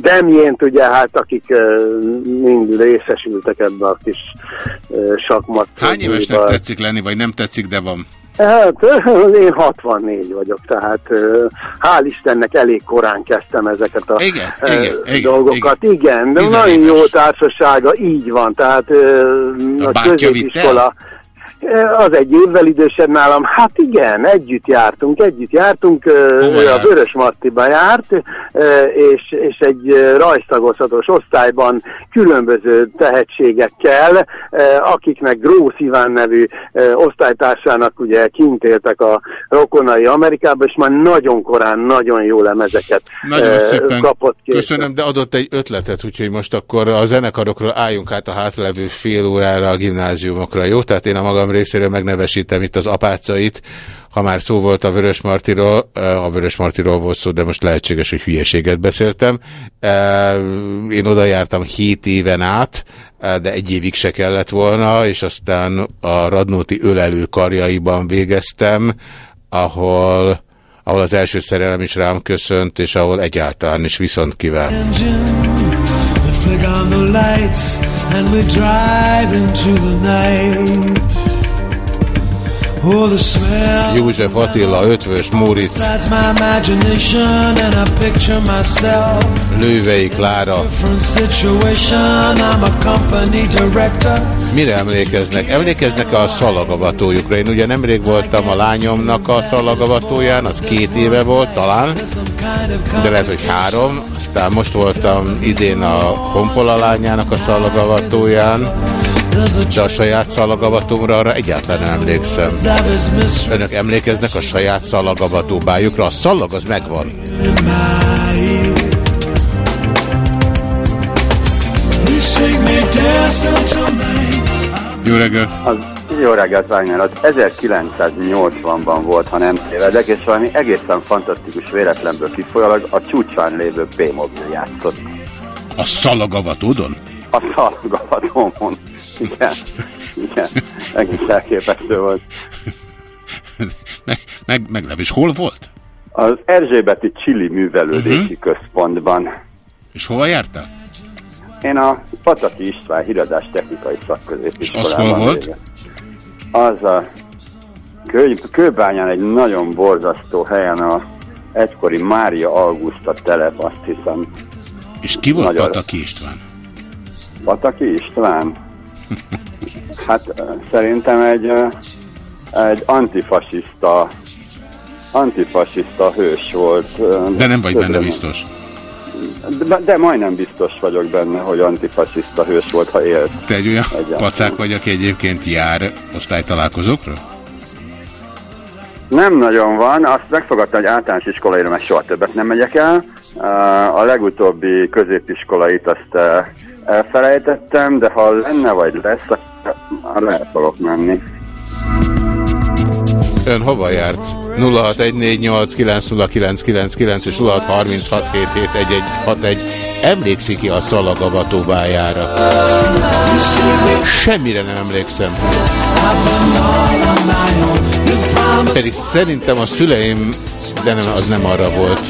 Demjént, ugye, hát akik ö, mind részesültek ebbe a kis sakmat. Hány évesnek buliba. tetszik lenni, vagy nem tetszik, de van? Hát <laughs> én 64 vagyok, tehát hál' Istennek elég korán kezdtem ezeket a Igen, igen, dolgokat. Igen, igen de nagyon jó társasága, így van, tehát A a középiskola. Az egy évvel idősebb nálam. Hát igen, együtt jártunk, együtt jártunk. Ő a? Vörös Martiba járt, és, és egy ö, rajztagozatos osztályban különböző tehetségekkel, akiknek Grósz Iván nevű osztálytársának ugye kint éltek a rokonai Amerikában, és már nagyon korán nagyon jó lemezeket Nagyon szépen kapott ki. köszönöm, de adott egy ötletet, úgyhogy most akkor a zenekarokról álljunk át a hátlevő fél órára a gimnáziumokra, jó? Tehát én a magam részéről megnevesítem itt az apácait, ha már szó volt a Vörös Martiról, a Vörös Martiról volt szó, de most lehetséges, hogy hülyeséget beszéltem. Én oda jártam 7 éven át, de egy évig se kellett volna, és aztán a Radnóti ölelő karjaiban végeztem, ahol, ahol az első szerelem is rám köszönt, és ahol egyáltalán is viszont kívánt. Flick József Attila, Ötvös, myself. Lővei Klára. Mire emlékeznek? Emlékeznek a szalagavatójukra. Én ugye nemrég voltam a lányomnak a szalagavatóján, az két éve volt talán, de lehet, hogy három. Aztán most voltam idén a Honpola lányának a szalagavatóján, de a saját szalagavatómra arra egyáltalán nem emlékszem. Önök emlékeznek a saját szalagavatóbájukra? A szalag az megvan. Jó reggelt! Az, jó reggelt, Wagner. Az 1980-ban volt, ha nem tévedek, és valami egészen fantasztikus véletlenből kifolyólag a csúcsán lévő P-mobil játszott. A szalagavatódon? A szalagavatómon. Igen, igen. Egész elképesztő volt. Meg, meg, meg nem is hol volt? Az Erzsébeti Csili Művelődési uh-huh. Központban. És hova jártál? Én a Pataki István Híradás Technikai Szakközépiskolában. És az hol volt? Az a kő, Kőbányán egy nagyon borzasztó helyen a egykori Mária Augusta telep, azt hiszem. És ki volt Nagyon- Pataki István? Pataki István? Hát szerintem egy, egy antifasiszta antifasiszta hős volt. De nem vagy benne biztos. De, de majdnem biztos vagyok benne, hogy antifasiszta hős volt, ha élt. Te egy olyan Egyáltalán. pacák vagy, aki egyébként jár osztálytalálkozókra? Nem nagyon van, azt megfogadtam, hogy általános iskolaira meg soha többet nem megyek el. A legutóbbi középiskolait azt elfelejtettem, de ha lenne vagy lesz, akkor el fogok menni. Ön hova járt? 0614890999 és 0636771161. Emlékszik ki a szalagavatóbájára? Semmire nem emlékszem. Pedig szerintem a szüleim, de nem, az nem arra volt.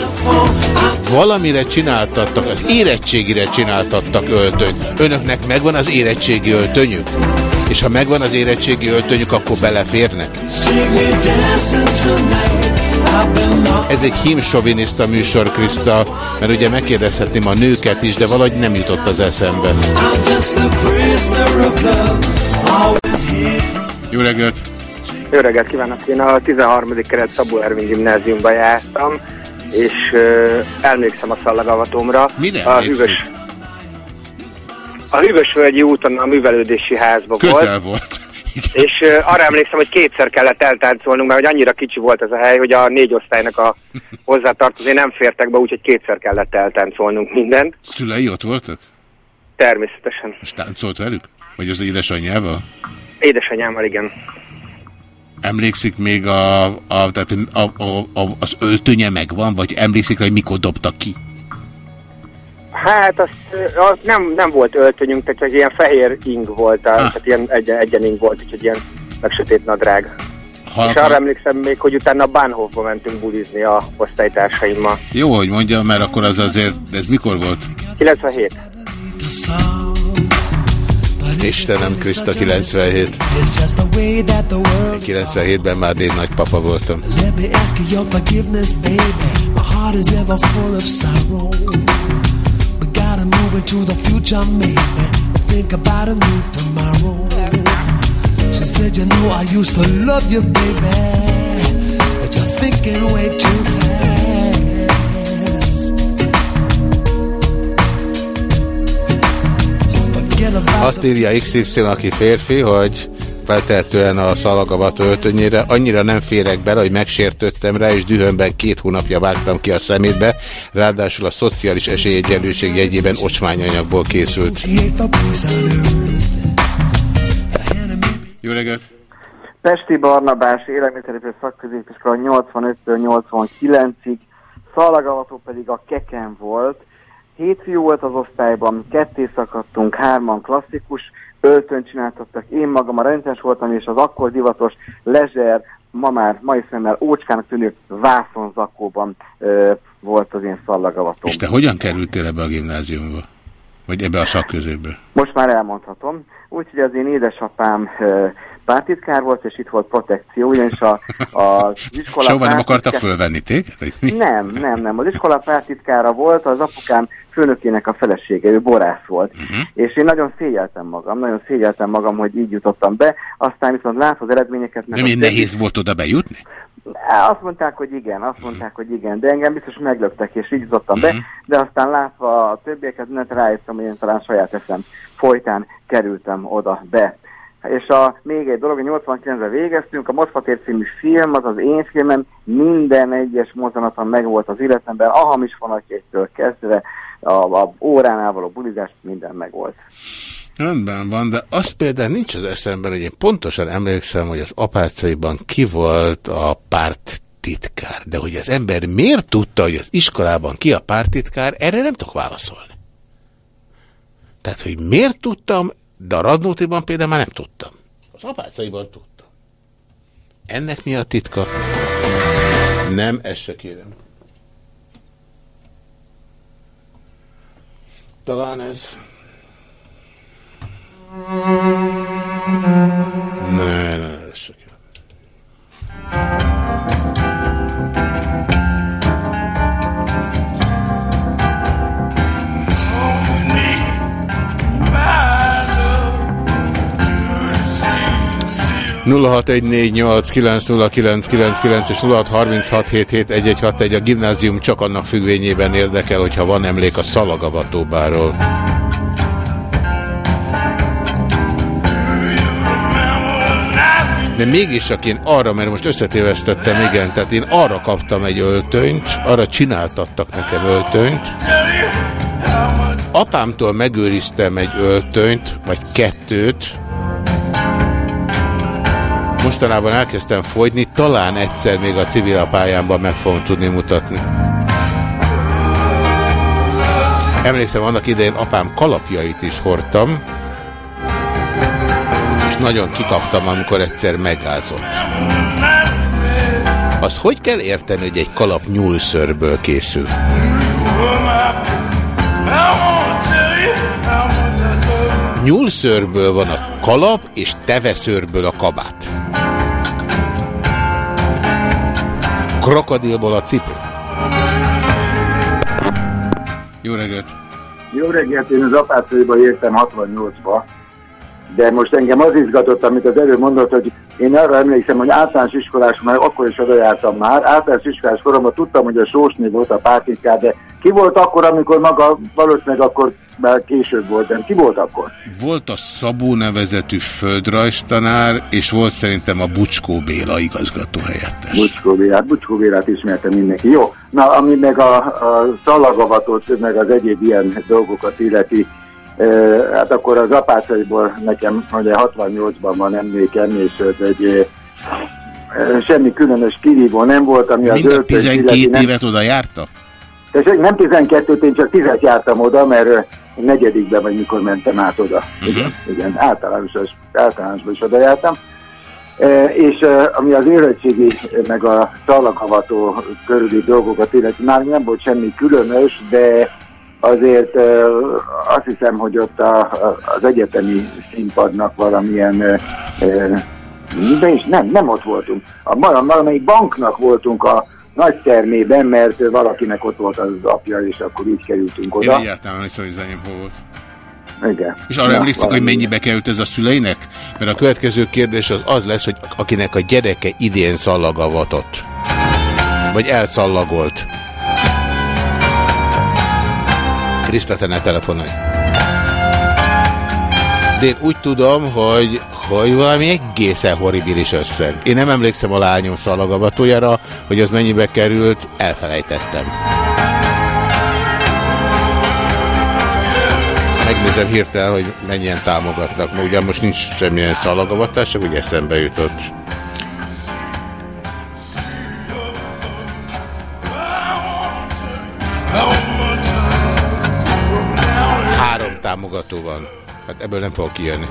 Valamire csináltattak, az érettségire csináltattak öltönyt. Önöknek megvan az érettségi öltönyük? És ha megvan az érettségi öltönyük, akkor beleférnek? Ez egy hímsoviniszta műsor, Krista, mert ugye megkérdezhetném a nőket is, de valahogy nem jutott az eszembe. Jó reggelt! Jó reggelt kívánok! Én a 13. keret Szabó Ervin gimnáziumba jártam, és uh, emlékszem a szallagavatómra. Mire a hűvös, a Hűvösvölgyi úton a művelődési házba Közel volt. <laughs> volt. És uh, arra emlékszem, hogy kétszer kellett eltáncolnunk, mert hogy annyira kicsi volt ez a hely, hogy a négy osztálynak a <laughs> hozzátartozói nem fértek be, úgyhogy kétszer kellett eltáncolnunk mindent. Szülei ott voltak? Természetesen. És táncolt velük? Vagy az édesanyjával? Édesanyámmal igen. Emlékszik még a, a, tehát a, a, a, az öltönye megvan, vagy emlékszik rá, hogy mikor dobta ki? Hát az, az nem, nem volt öltönyünk, tehát egy ilyen fehér ing volt, ah. tehát ilyen egyen, egyen ing volt, úgyhogy ilyen meg sötét nadrág. Ha, És arra emlékszem még, hogy utána Bahnhofba mentünk bulizni a osztálytársaimmal. Jó, hogy mondja, mert akkor az azért, de ez mikor volt? 97. Istenem, Krista 97. It's just the way that the world 97-ben már én nagypapa voltam. Think about a new tomorrow. She said, You know, I used to love you, baby, but you're thinking way too fast. Azt írja XY, aki férfi, hogy feltehetően a szalagavató öltönyére annyira nem férek bele, hogy megsértődtem rá, és dühömben két hónapja vágtam ki a szemétbe, ráadásul a szociális esélyegyenlőség jegyében ocsmányanyagból készült. Jó reggelt! Pesti Barnabás élelmiszeripő szakközépiskola 85-től 89-ig, szalagavató pedig a Keken volt, hét fiú volt az osztályban, ketté szakadtunk, hárman klasszikus, öltönyt csináltattak, én magam a rendes voltam, és az akkor divatos lezser, ma már mai szemmel ócskának tűnő vászonzakóban ö, volt az én szallagavatom. És te hogyan kerültél ebbe a gimnáziumba? Vagy ebbe a szakközébe? Most már elmondhatom. Úgyhogy az én édesapám ö, pártitkár volt, és itt volt protekció, ugyanis a, a <laughs> iskola Sehova nem pártitkár- fölvenni téged? Nem, nem, nem. Az iskola pártitkára volt, az apukám főnökének a felesége, ő borász volt. Mhm. Uh-huh. És én nagyon szégyeltem magam, nagyon szégyeltem magam, hogy így jutottam be, aztán viszont látva az eredményeket... Nem én nehéz volt oda bejutni? Azt mondták, hogy igen, azt mondták, hogy igen, de engem biztos meglöktek, és így jutottam be, de aztán látva a többieket, mindent rájöttem, hogy én talán saját eszem folytán kerültem oda be. És a, még egy dolog, hogy 89-ben végeztünk, a Moszkvatér című film, az az én filmem, minden egyes mozzanaton megvolt az életemben, a hamis vonatjegytől kezdve, a, a óránál való bulizás, minden megvolt. Rendben van, de az például nincs az eszemben, hogy én pontosan emlékszem, hogy az apácaiban ki volt a párt titkár, de hogy az ember miért tudta, hogy az iskolában ki a pártitkár, erre nem tudok válaszolni. Tehát, hogy miért tudtam, de a Radnótiban például már nem tudtam. Az apácaiban tudtam. Ennek mi a titka? Nem, ezt se kérem. Talán ez... Ne, ne, ez se kérem. 0614890999 és 0636771161 a gimnázium csak annak függvényében érdekel, hogyha van emlék a szalagavatóbáról. De mégiscsak én arra, mert most összetévesztettem, igen, tehát én arra kaptam egy öltönyt, arra csináltattak nekem öltönyt. Apámtól megőriztem egy öltönyt, vagy kettőt, Mostanában elkezdtem fogyni, talán egyszer még a civil pályámban meg fogom tudni mutatni. Emlékszem, annak idején apám kalapjait is hordtam, és nagyon kikaptam, amikor egyszer megázott. Azt hogy kell érteni, hogy egy kalap nyúlszörből készül? Nyúlszörből van a kalap, és teveszőrből a kabát. Krokodilból a cipő. Jó reggelt! Jó reggelt, én az apácaiba értem 68-ba, de most engem az izgatott, amit az előbb mondott, hogy én arra emlékszem, hogy általános iskolás, már akkor is oda jártam már, általános iskolás koromban tudtam, hogy a Sósné volt a pártitkár, de ki volt akkor, amikor maga valószínűleg akkor már később volt, de ki volt akkor? Volt a Szabó nevezetű földrajztanár, és volt szerintem a Bucskó Béla igazgató helyettes. Bucskó Bélát, Bucskó Bélát ismerte mindenki. Jó, na ami meg a, a szalagavatot, meg az egyéb ilyen dolgokat illeti, e, hát akkor az apácaiból nekem ugye 68-ban van emlékem, és ez egy e, semmi különös kirívó nem volt, ami az Mind a öltönyt 12 illeti, nem- évet oda járta? Tessék, nem 12-t, én csak 10 jártam oda, mert negyedikben vagy mikor mentem át oda. Igen, igen általános, általánosban is oda jártam. E, és e, ami az érettségi, e, meg a szalagavató körüli dolgokat illeti, már nem volt semmi különös, de azért e, azt hiszem, hogy ott a, a, az egyetemi színpadnak valamilyen e, de is nem, nem ott voltunk. A, val- valamelyik banknak voltunk a nagy termében, mert valakinek ott volt az apja, és akkor így kerültünk Én oda. egyáltalán nem hiszem, hogy zenyém hol volt. Igen. És arra Na, emlékszik, hogy mennyibe került ez a szüleinek? Mert a következő kérdés az az lesz, hogy akinek a gyereke idén szallagavatott. Vagy elszallagolt. Kriszta, te ne telefonálj. De én úgy tudom, hogy, hogy valami egészen horribilis összeg. Én nem emlékszem a lányom szallagavatójára, hogy az mennyibe került, elfelejtettem. Megnézem hirtelen, hogy mennyien támogatnak. Ma most nincs semmilyen szalagavatás, csak úgy eszembe jutott. támogató van. Hát ebből nem fog kijönni.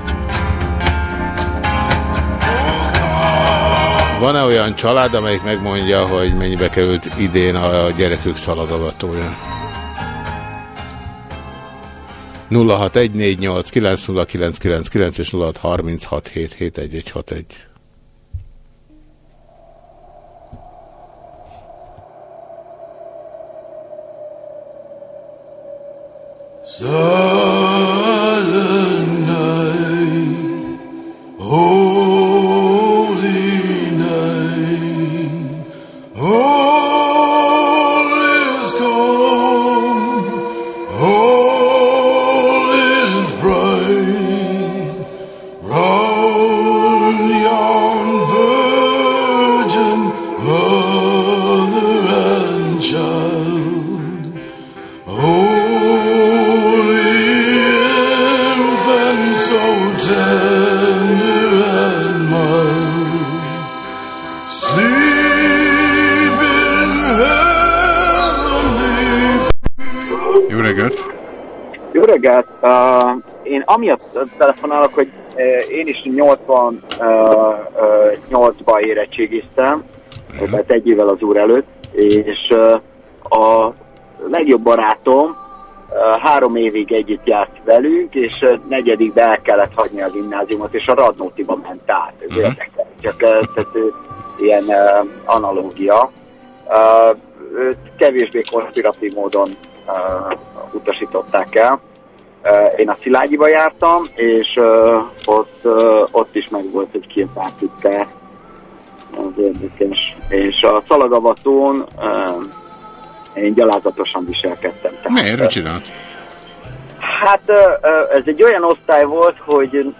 Van-e olyan család, amelyik megmondja, hogy mennyibe került idén a gyerekük szalagavatója? 0614890999 és 0636771161. Silent night, oh. holy reggelt! Uh, én amiatt telefonálok, hogy én is 88-ban érettségiztem, tehát egy évvel az úr előtt, és a legjobb barátom három évig együtt járt velünk, és negyedikbe el kellett hagyni a gimnáziumot, és a Radnótiba ment át. Ez Mhm. érdekel. Csak tehát, ilyen analógia. Őt kevésbé konspiratív módon utasították el. Uh, én a Szilágyiba jártam, és uh, ott, uh, ott is meg volt egy két pártitkár. Az érdekes. És a szalagavatón uh, én gyalázatosan viselkedtem. Tehát, Miért? Mit csinált? Hát ez egy olyan osztály volt, hogy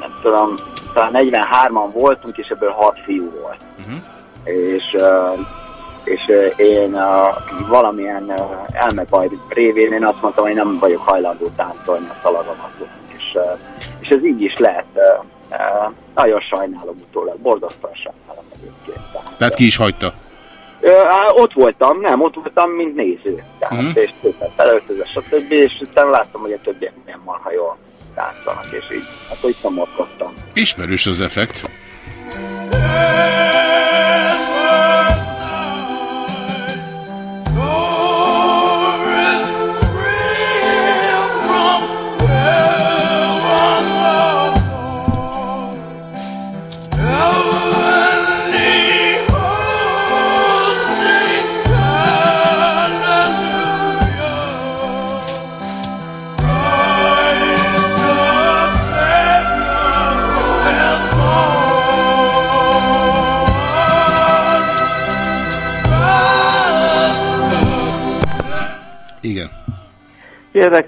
nem tudom, talán 43-an voltunk, és ebből 6 fiú volt. Uh-huh. És, ö, és én ö, valamilyen elmebaj révén én azt mondtam, hogy nem vagyok hajlandó táncolni a szalagavatot. És, és ez így is lehet. Nagyon sajnálom utólag, borzasztóan sajnálom egyébként. Tehát ki is hagyta. Ott voltam, nem, ott voltam, mint néző. Tehát, Mhm. és szépen felöltözve, stb. És utána láttam, hogy a többiek milyen marha jól táncolnak, és így, akkor itt szomorkodtam. Ismerős az effekt.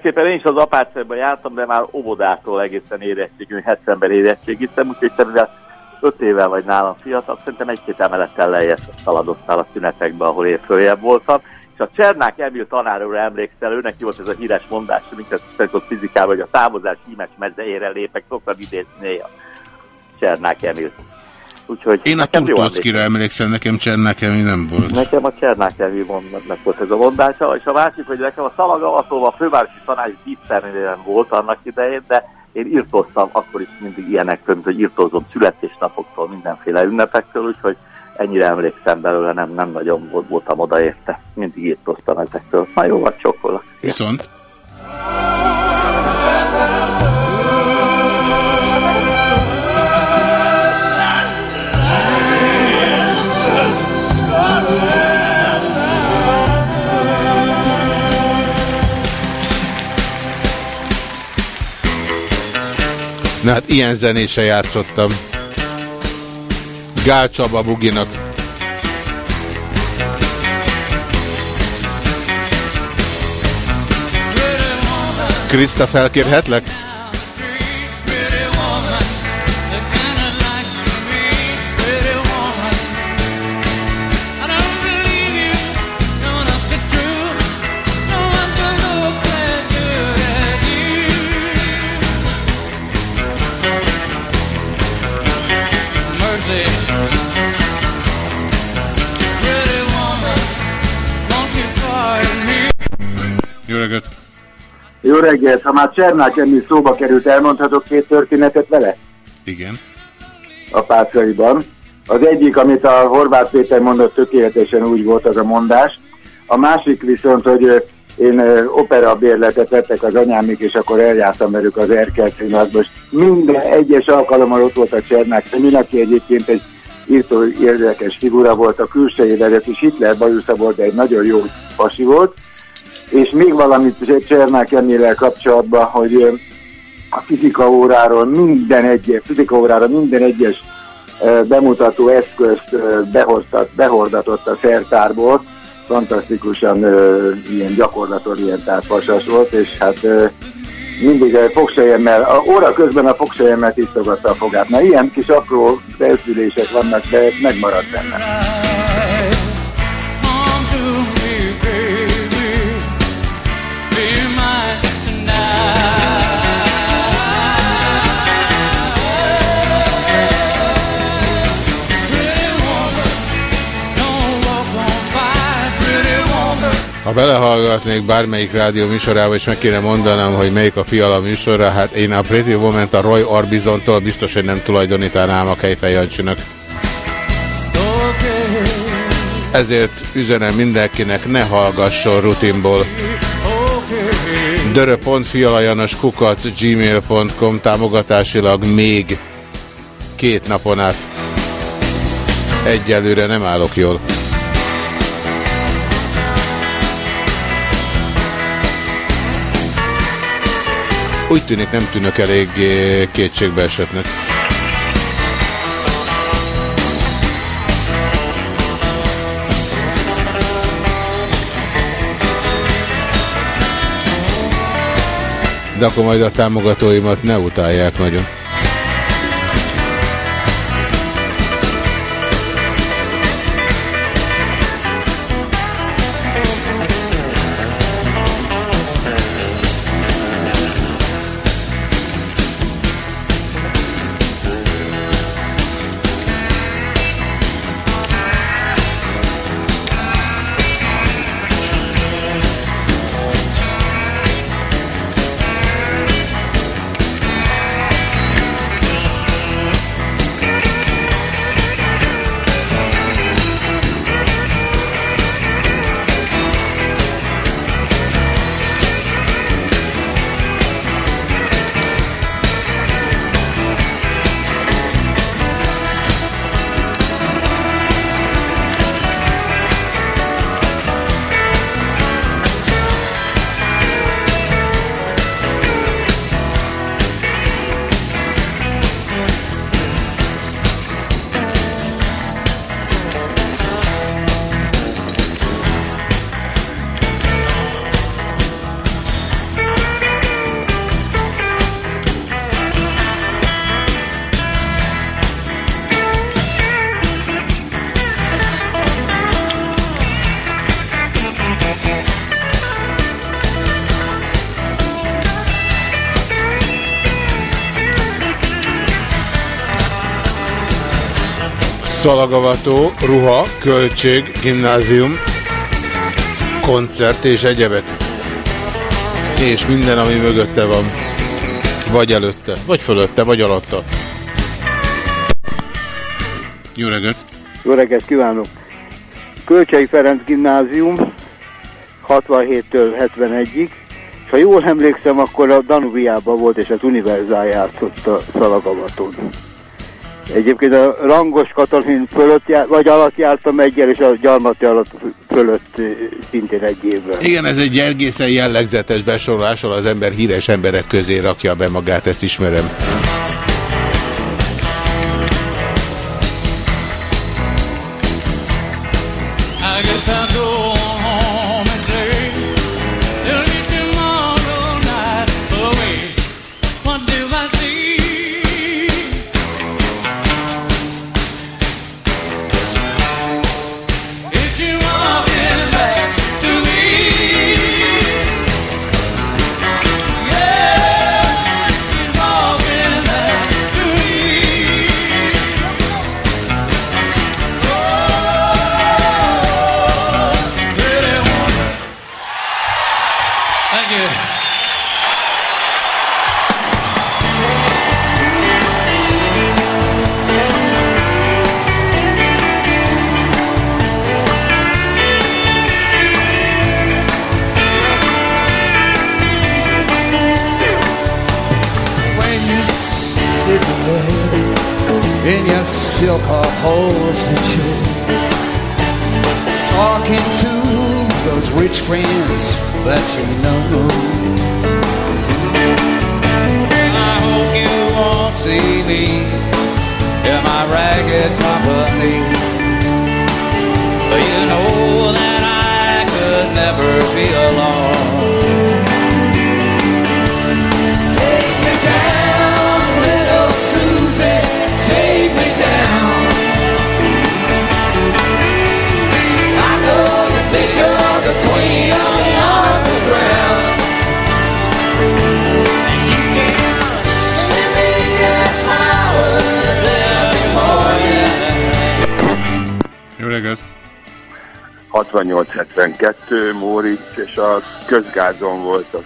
Szépen, én is az apácságban jártam, de már óvodától egészen érettségű, 70-ben érettségiztem, úgyhogy te mivel 5 évvel vagy nálam fiatal, szerintem egy-két emelettel lejjebb szaladoztál a szünetekbe, ahol én följebb voltam. És a Csernák Emil tanár emlékszel, őnek ki volt ez a híres mondás, mint ez ott fizikában, hogy a távozás hímes mezejére lépek, szoktam idézni néha Csernák Emil. Úgyhogy Én a Turtockira emlékszem, nekem Csernákem nem volt. Nekem a Csernák elvi mondnak volt ez a mondása, és a másik, hogy nekem a szalagavatóval a fővárosi tanács dísztermélyen volt annak idején, de én írtoztam akkor is mindig ilyenek között, hogy írtozom születésnapoktól, mindenféle ünnepektől, úgyhogy ennyire emlékszem belőle, nem, nem nagyon volt, voltam odaérte. Mindig írtoztam ezektől. Na jó, vagy csokkolok. Viszont? Na hát ilyen zenése játszottam. Gál Csaba Buginak. Krista, felkérhetlek? Jó reggelt! Jó reggelt, ha már Csernák Emil szóba került, elmondhatok két történetet vele? Igen. A párcaiban. Az egyik, amit a Horváth Péter mondott, tökéletesen úgy volt az a mondás. A másik viszont, hogy én opera bérletet vettek az anyámik, és akkor eljártam velük az Erkel Most minden egyes alkalommal ott volt a Csernák Emil, aki egyébként egy írtó érdekes figura volt, a külsejével is Hitler bajusza volt, de egy nagyon jó pasi volt. És még valamit Csernák Emillel kapcsolatban, hogy a fizika óráról minden egyes, fizika órára minden egyes bemutató eszközt ö, behoztat, behordatott a szertárból, fantasztikusan ilyen gyakorlatorientált pasas volt, és hát mindig a fogsejemmel, a óra közben a fogsejemmel tisztogatta a fogát. Na ilyen kis apró felszülések vannak, de megmaradt benne. Ha belehallgatnék bármelyik rádió műsorába, és meg kéne mondanom, hogy melyik a fiala műsora, hát én a Pretty Woman a Roy Orbizontól biztos, hogy nem tulajdonítanám a Kejfej Jancsinak. Ezért üzenem mindenkinek, ne hallgasson rutinból. dörö.fialajanos kukat gmail.com támogatásilag még két napon át. Egyelőre nem állok jól. Úgy tűnik nem tűnök elég kétségbe esetnek. De akkor majd a támogatóimat ne utálják nagyon. Szalagavató, ruha, költség, gimnázium, koncert és egyebek. És minden, ami mögötte van. Vagy előtte, vagy fölötte, vagy alatta. Jó reggelt! Jó reggelt kívánok! Kölcsei Ferenc gimnázium 67-től 71-ig, és ha jól emlékszem, akkor a Danubiában volt, és az Univerzál játszott a szalagavaton. Egyébként a Rangos Katalin fölött jár, vagy alatt jártam egyel, és a Gyarmati alatt fölött szintén egy évvel. Igen, ez egy egészen jellegzetes besorolással az ember híres emberek közé rakja be magát, ezt ismerem.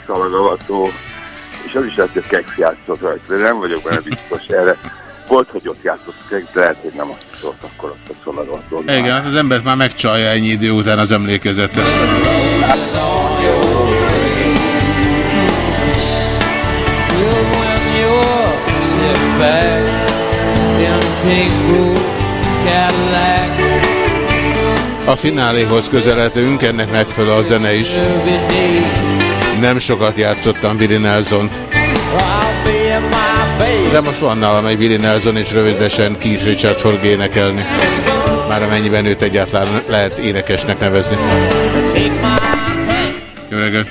szalagavató, és az is lehet, hogy a keks játszott rajta, de nem vagyok benne biztos erre. Volt, hogy ott játszott, de lehet, hogy nem azt szólt akkor azt a szalagató. Igen, hát az embert már megcsalja ennyi idő után az emlékezetet. A fináléhoz közeledünk, ennek megfelel a zene is nem sokat játszottam Willie nelson de most van nálam egy Willie Nelson és rövidesen Keith Richard fog énekelni. Már amennyiben őt egyáltalán lehet énekesnek nevezni. Jó reggelt!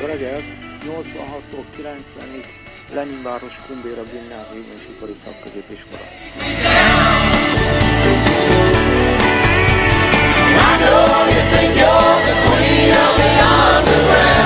Jó reggelt! 86-tól 90-ig Leninváros Kumbéra Gimnázium és Ipari Szakközépiskola. I know you think you're the queen of the underground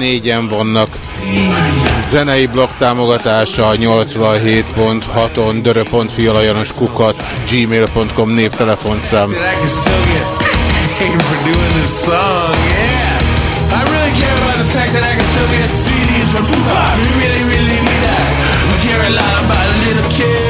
négyen vannak. Zenei blog támogatása 87.6-on dörö.fi alajanos kukat gmail.com névtelefonszám. From Tupac, we really, really need that. We care a lot about little kid.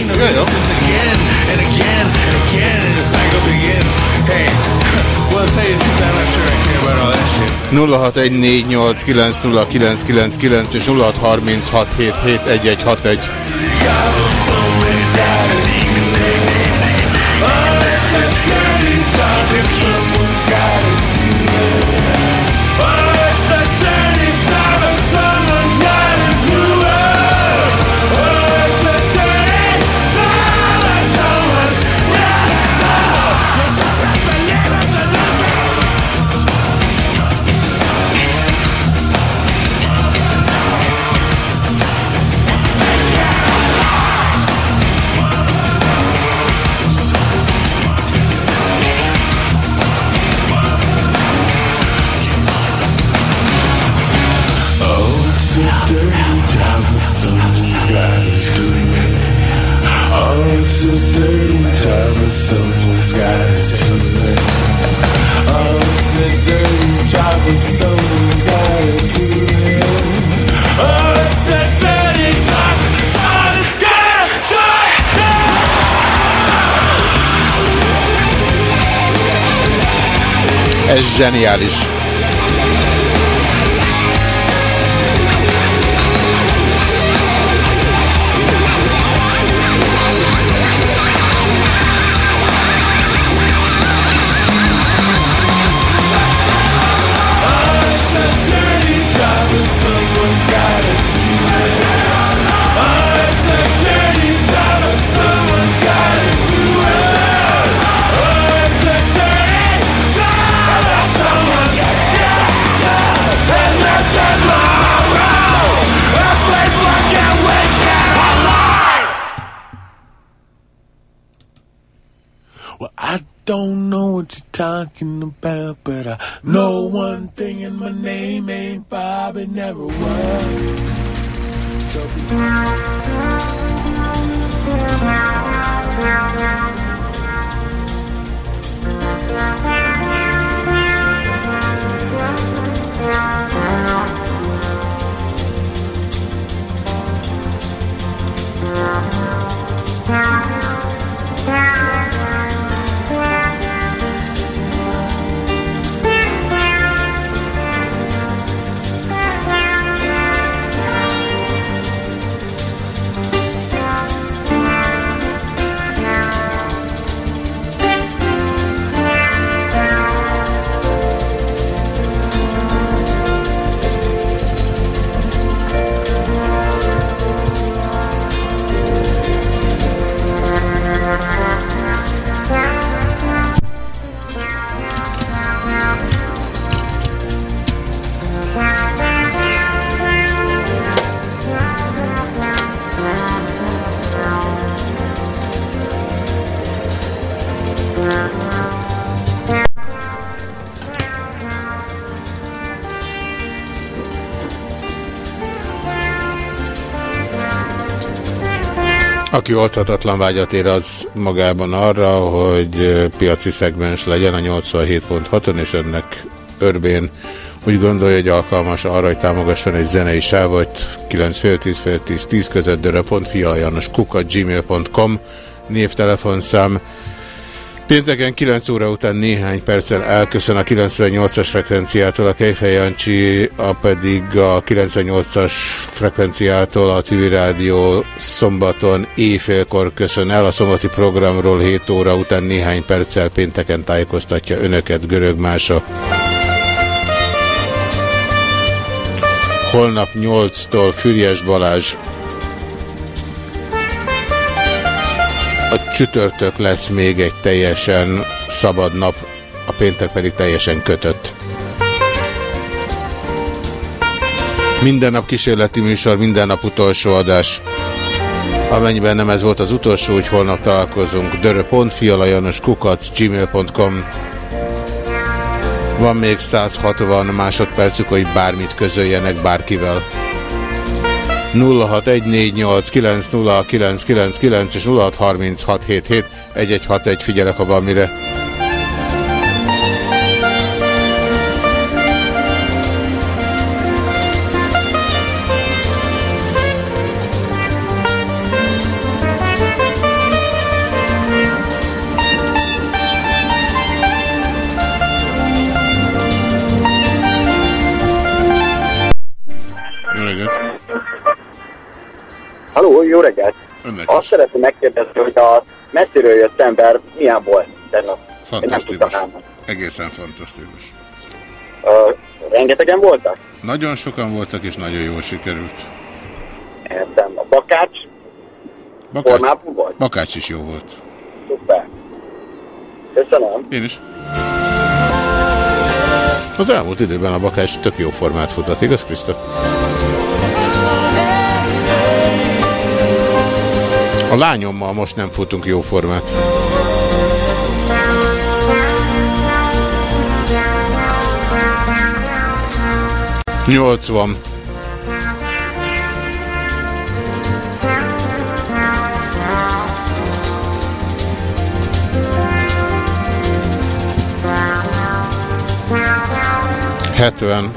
machine of yeah, resistance yeah. again and again and again and the cycle begins. Hey, well, tell you the truth, 0614890999 és 0636771161. zseniális. Aki olthatatlan vágyat az magában arra, hogy piaci szegmens legyen a 87.6-on, és ennek örbén úgy gondolja, hogy alkalmas arra, hogy támogasson egy zenei sávot 9 fél 10 fél 10 10 között dörö.fialajanos kukat gmail.com névtelefonszám Pénteken 9 óra után néhány perccel elköszön a 98-as frekvenciától a Kejfej Jancsi, a pedig a 98-as frekvenciától a civil rádió szombaton éjfélkor köszön el. A szombati programról 7 óra után néhány perccel pénteken tájékoztatja önöket Görög Mása. Holnap 8-tól Füriyes Balázs csütörtök lesz még egy teljesen szabad nap, a péntek pedig teljesen kötött. Minden nap kísérleti műsor, minden nap utolsó adás. Amennyiben nem ez volt az utolsó, úgy holnap találkozunk. dörö.fialajanos kukac gmail.com Van még 160 másodpercük, hogy bármit közöljenek bárkivel. 0614890999 és 0636771161 figyelek, ha van mire. Halló, jó reggelt! Önnek Azt szeretném megkérdezni, hogy a messziről jött ember milyen volt tegnap? Fantasztikus. Egészen fantasztikus. Uh, rengetegen voltak? Nagyon sokan voltak, és nagyon jól sikerült. Értem. A bakács Bakács, volt? Bakács is jó volt. Szuper. Köszönöm. Én is. Az elmúlt időben a Bakács tök jó formát futott, igaz, Krista? A lányommal most nem futunk jó formát. Nyolcvan. Hetven.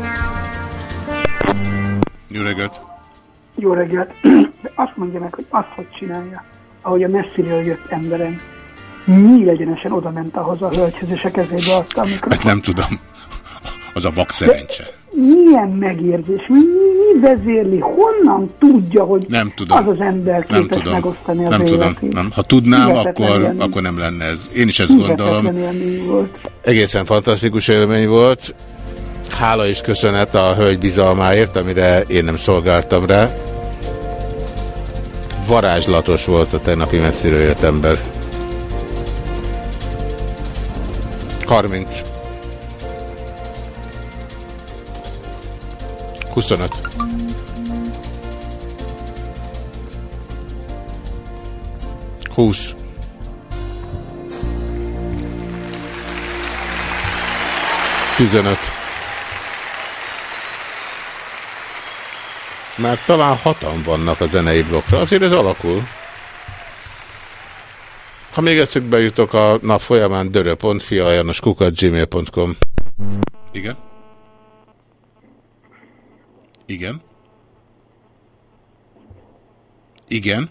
Jó reggelt! Jó reggelt! De <clears throat> azt mondja meg, hogy azt hogy csinálja, ahogy a messziről jött emberen. Mi legyenesen oda ment ahhoz a hölgyhez, és a kezébe adta, amikor... Ezt nem tudom. Az a vak szerencse. Milyen megérzés, mi, mi vezérli, honnan tudja, hogy Nem tudom. az az ember Nem képes tudom. megosztani az Nem tudom. életét. Nem. Ha tudnám, Hihetetlen akkor, élmény. akkor nem lenne ez. Én is ezt Hihetetlen gondolom. élmény volt. Egészen fantasztikus élmény volt. Hála és köszönet a hölgy bizalmáért, amire én nem szolgáltam rá. Varázslatos volt a tegnapi messziről jött ember. 30. 25. Húsz. Tizenöt. Már talán hatan vannak a zenei blokkra, azért ez alakul. Ha még eszükbe jutok a nap folyamán dörö.fialajanoskukat.gmail.com Igen? Igen? Igen?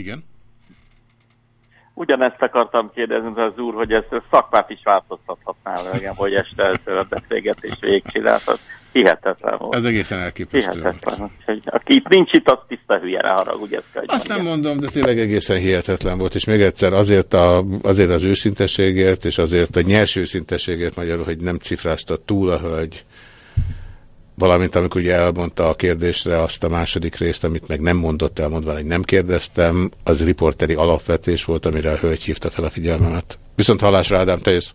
Igen? Ugyanezt akartam kérdezni az úr, hogy ezt a szakmát is változtathatná legyen, hogy este először a beszélgetés végigcsinálhat. Hihetetlen volt. Ez egészen elképesztő Hihetetlen. Úgyhogy aki itt nincs itt, az tiszta hülye, ne haragudj, ezt kell, Azt nem mondom, de tényleg egészen hihetetlen volt, és még egyszer azért, a, azért az őszintességért, és azért a nyers őszintességért magyarul, hogy nem cifrázta túl a hölgy, valamint amikor ugye elmondta a kérdésre azt a második részt, amit meg nem mondott el, mondva, hogy nem kérdeztem, az riporteri alapvetés volt, amire a hölgy hívta fel a figyelmemet. Viszont hallásra, Ádám, te jössz.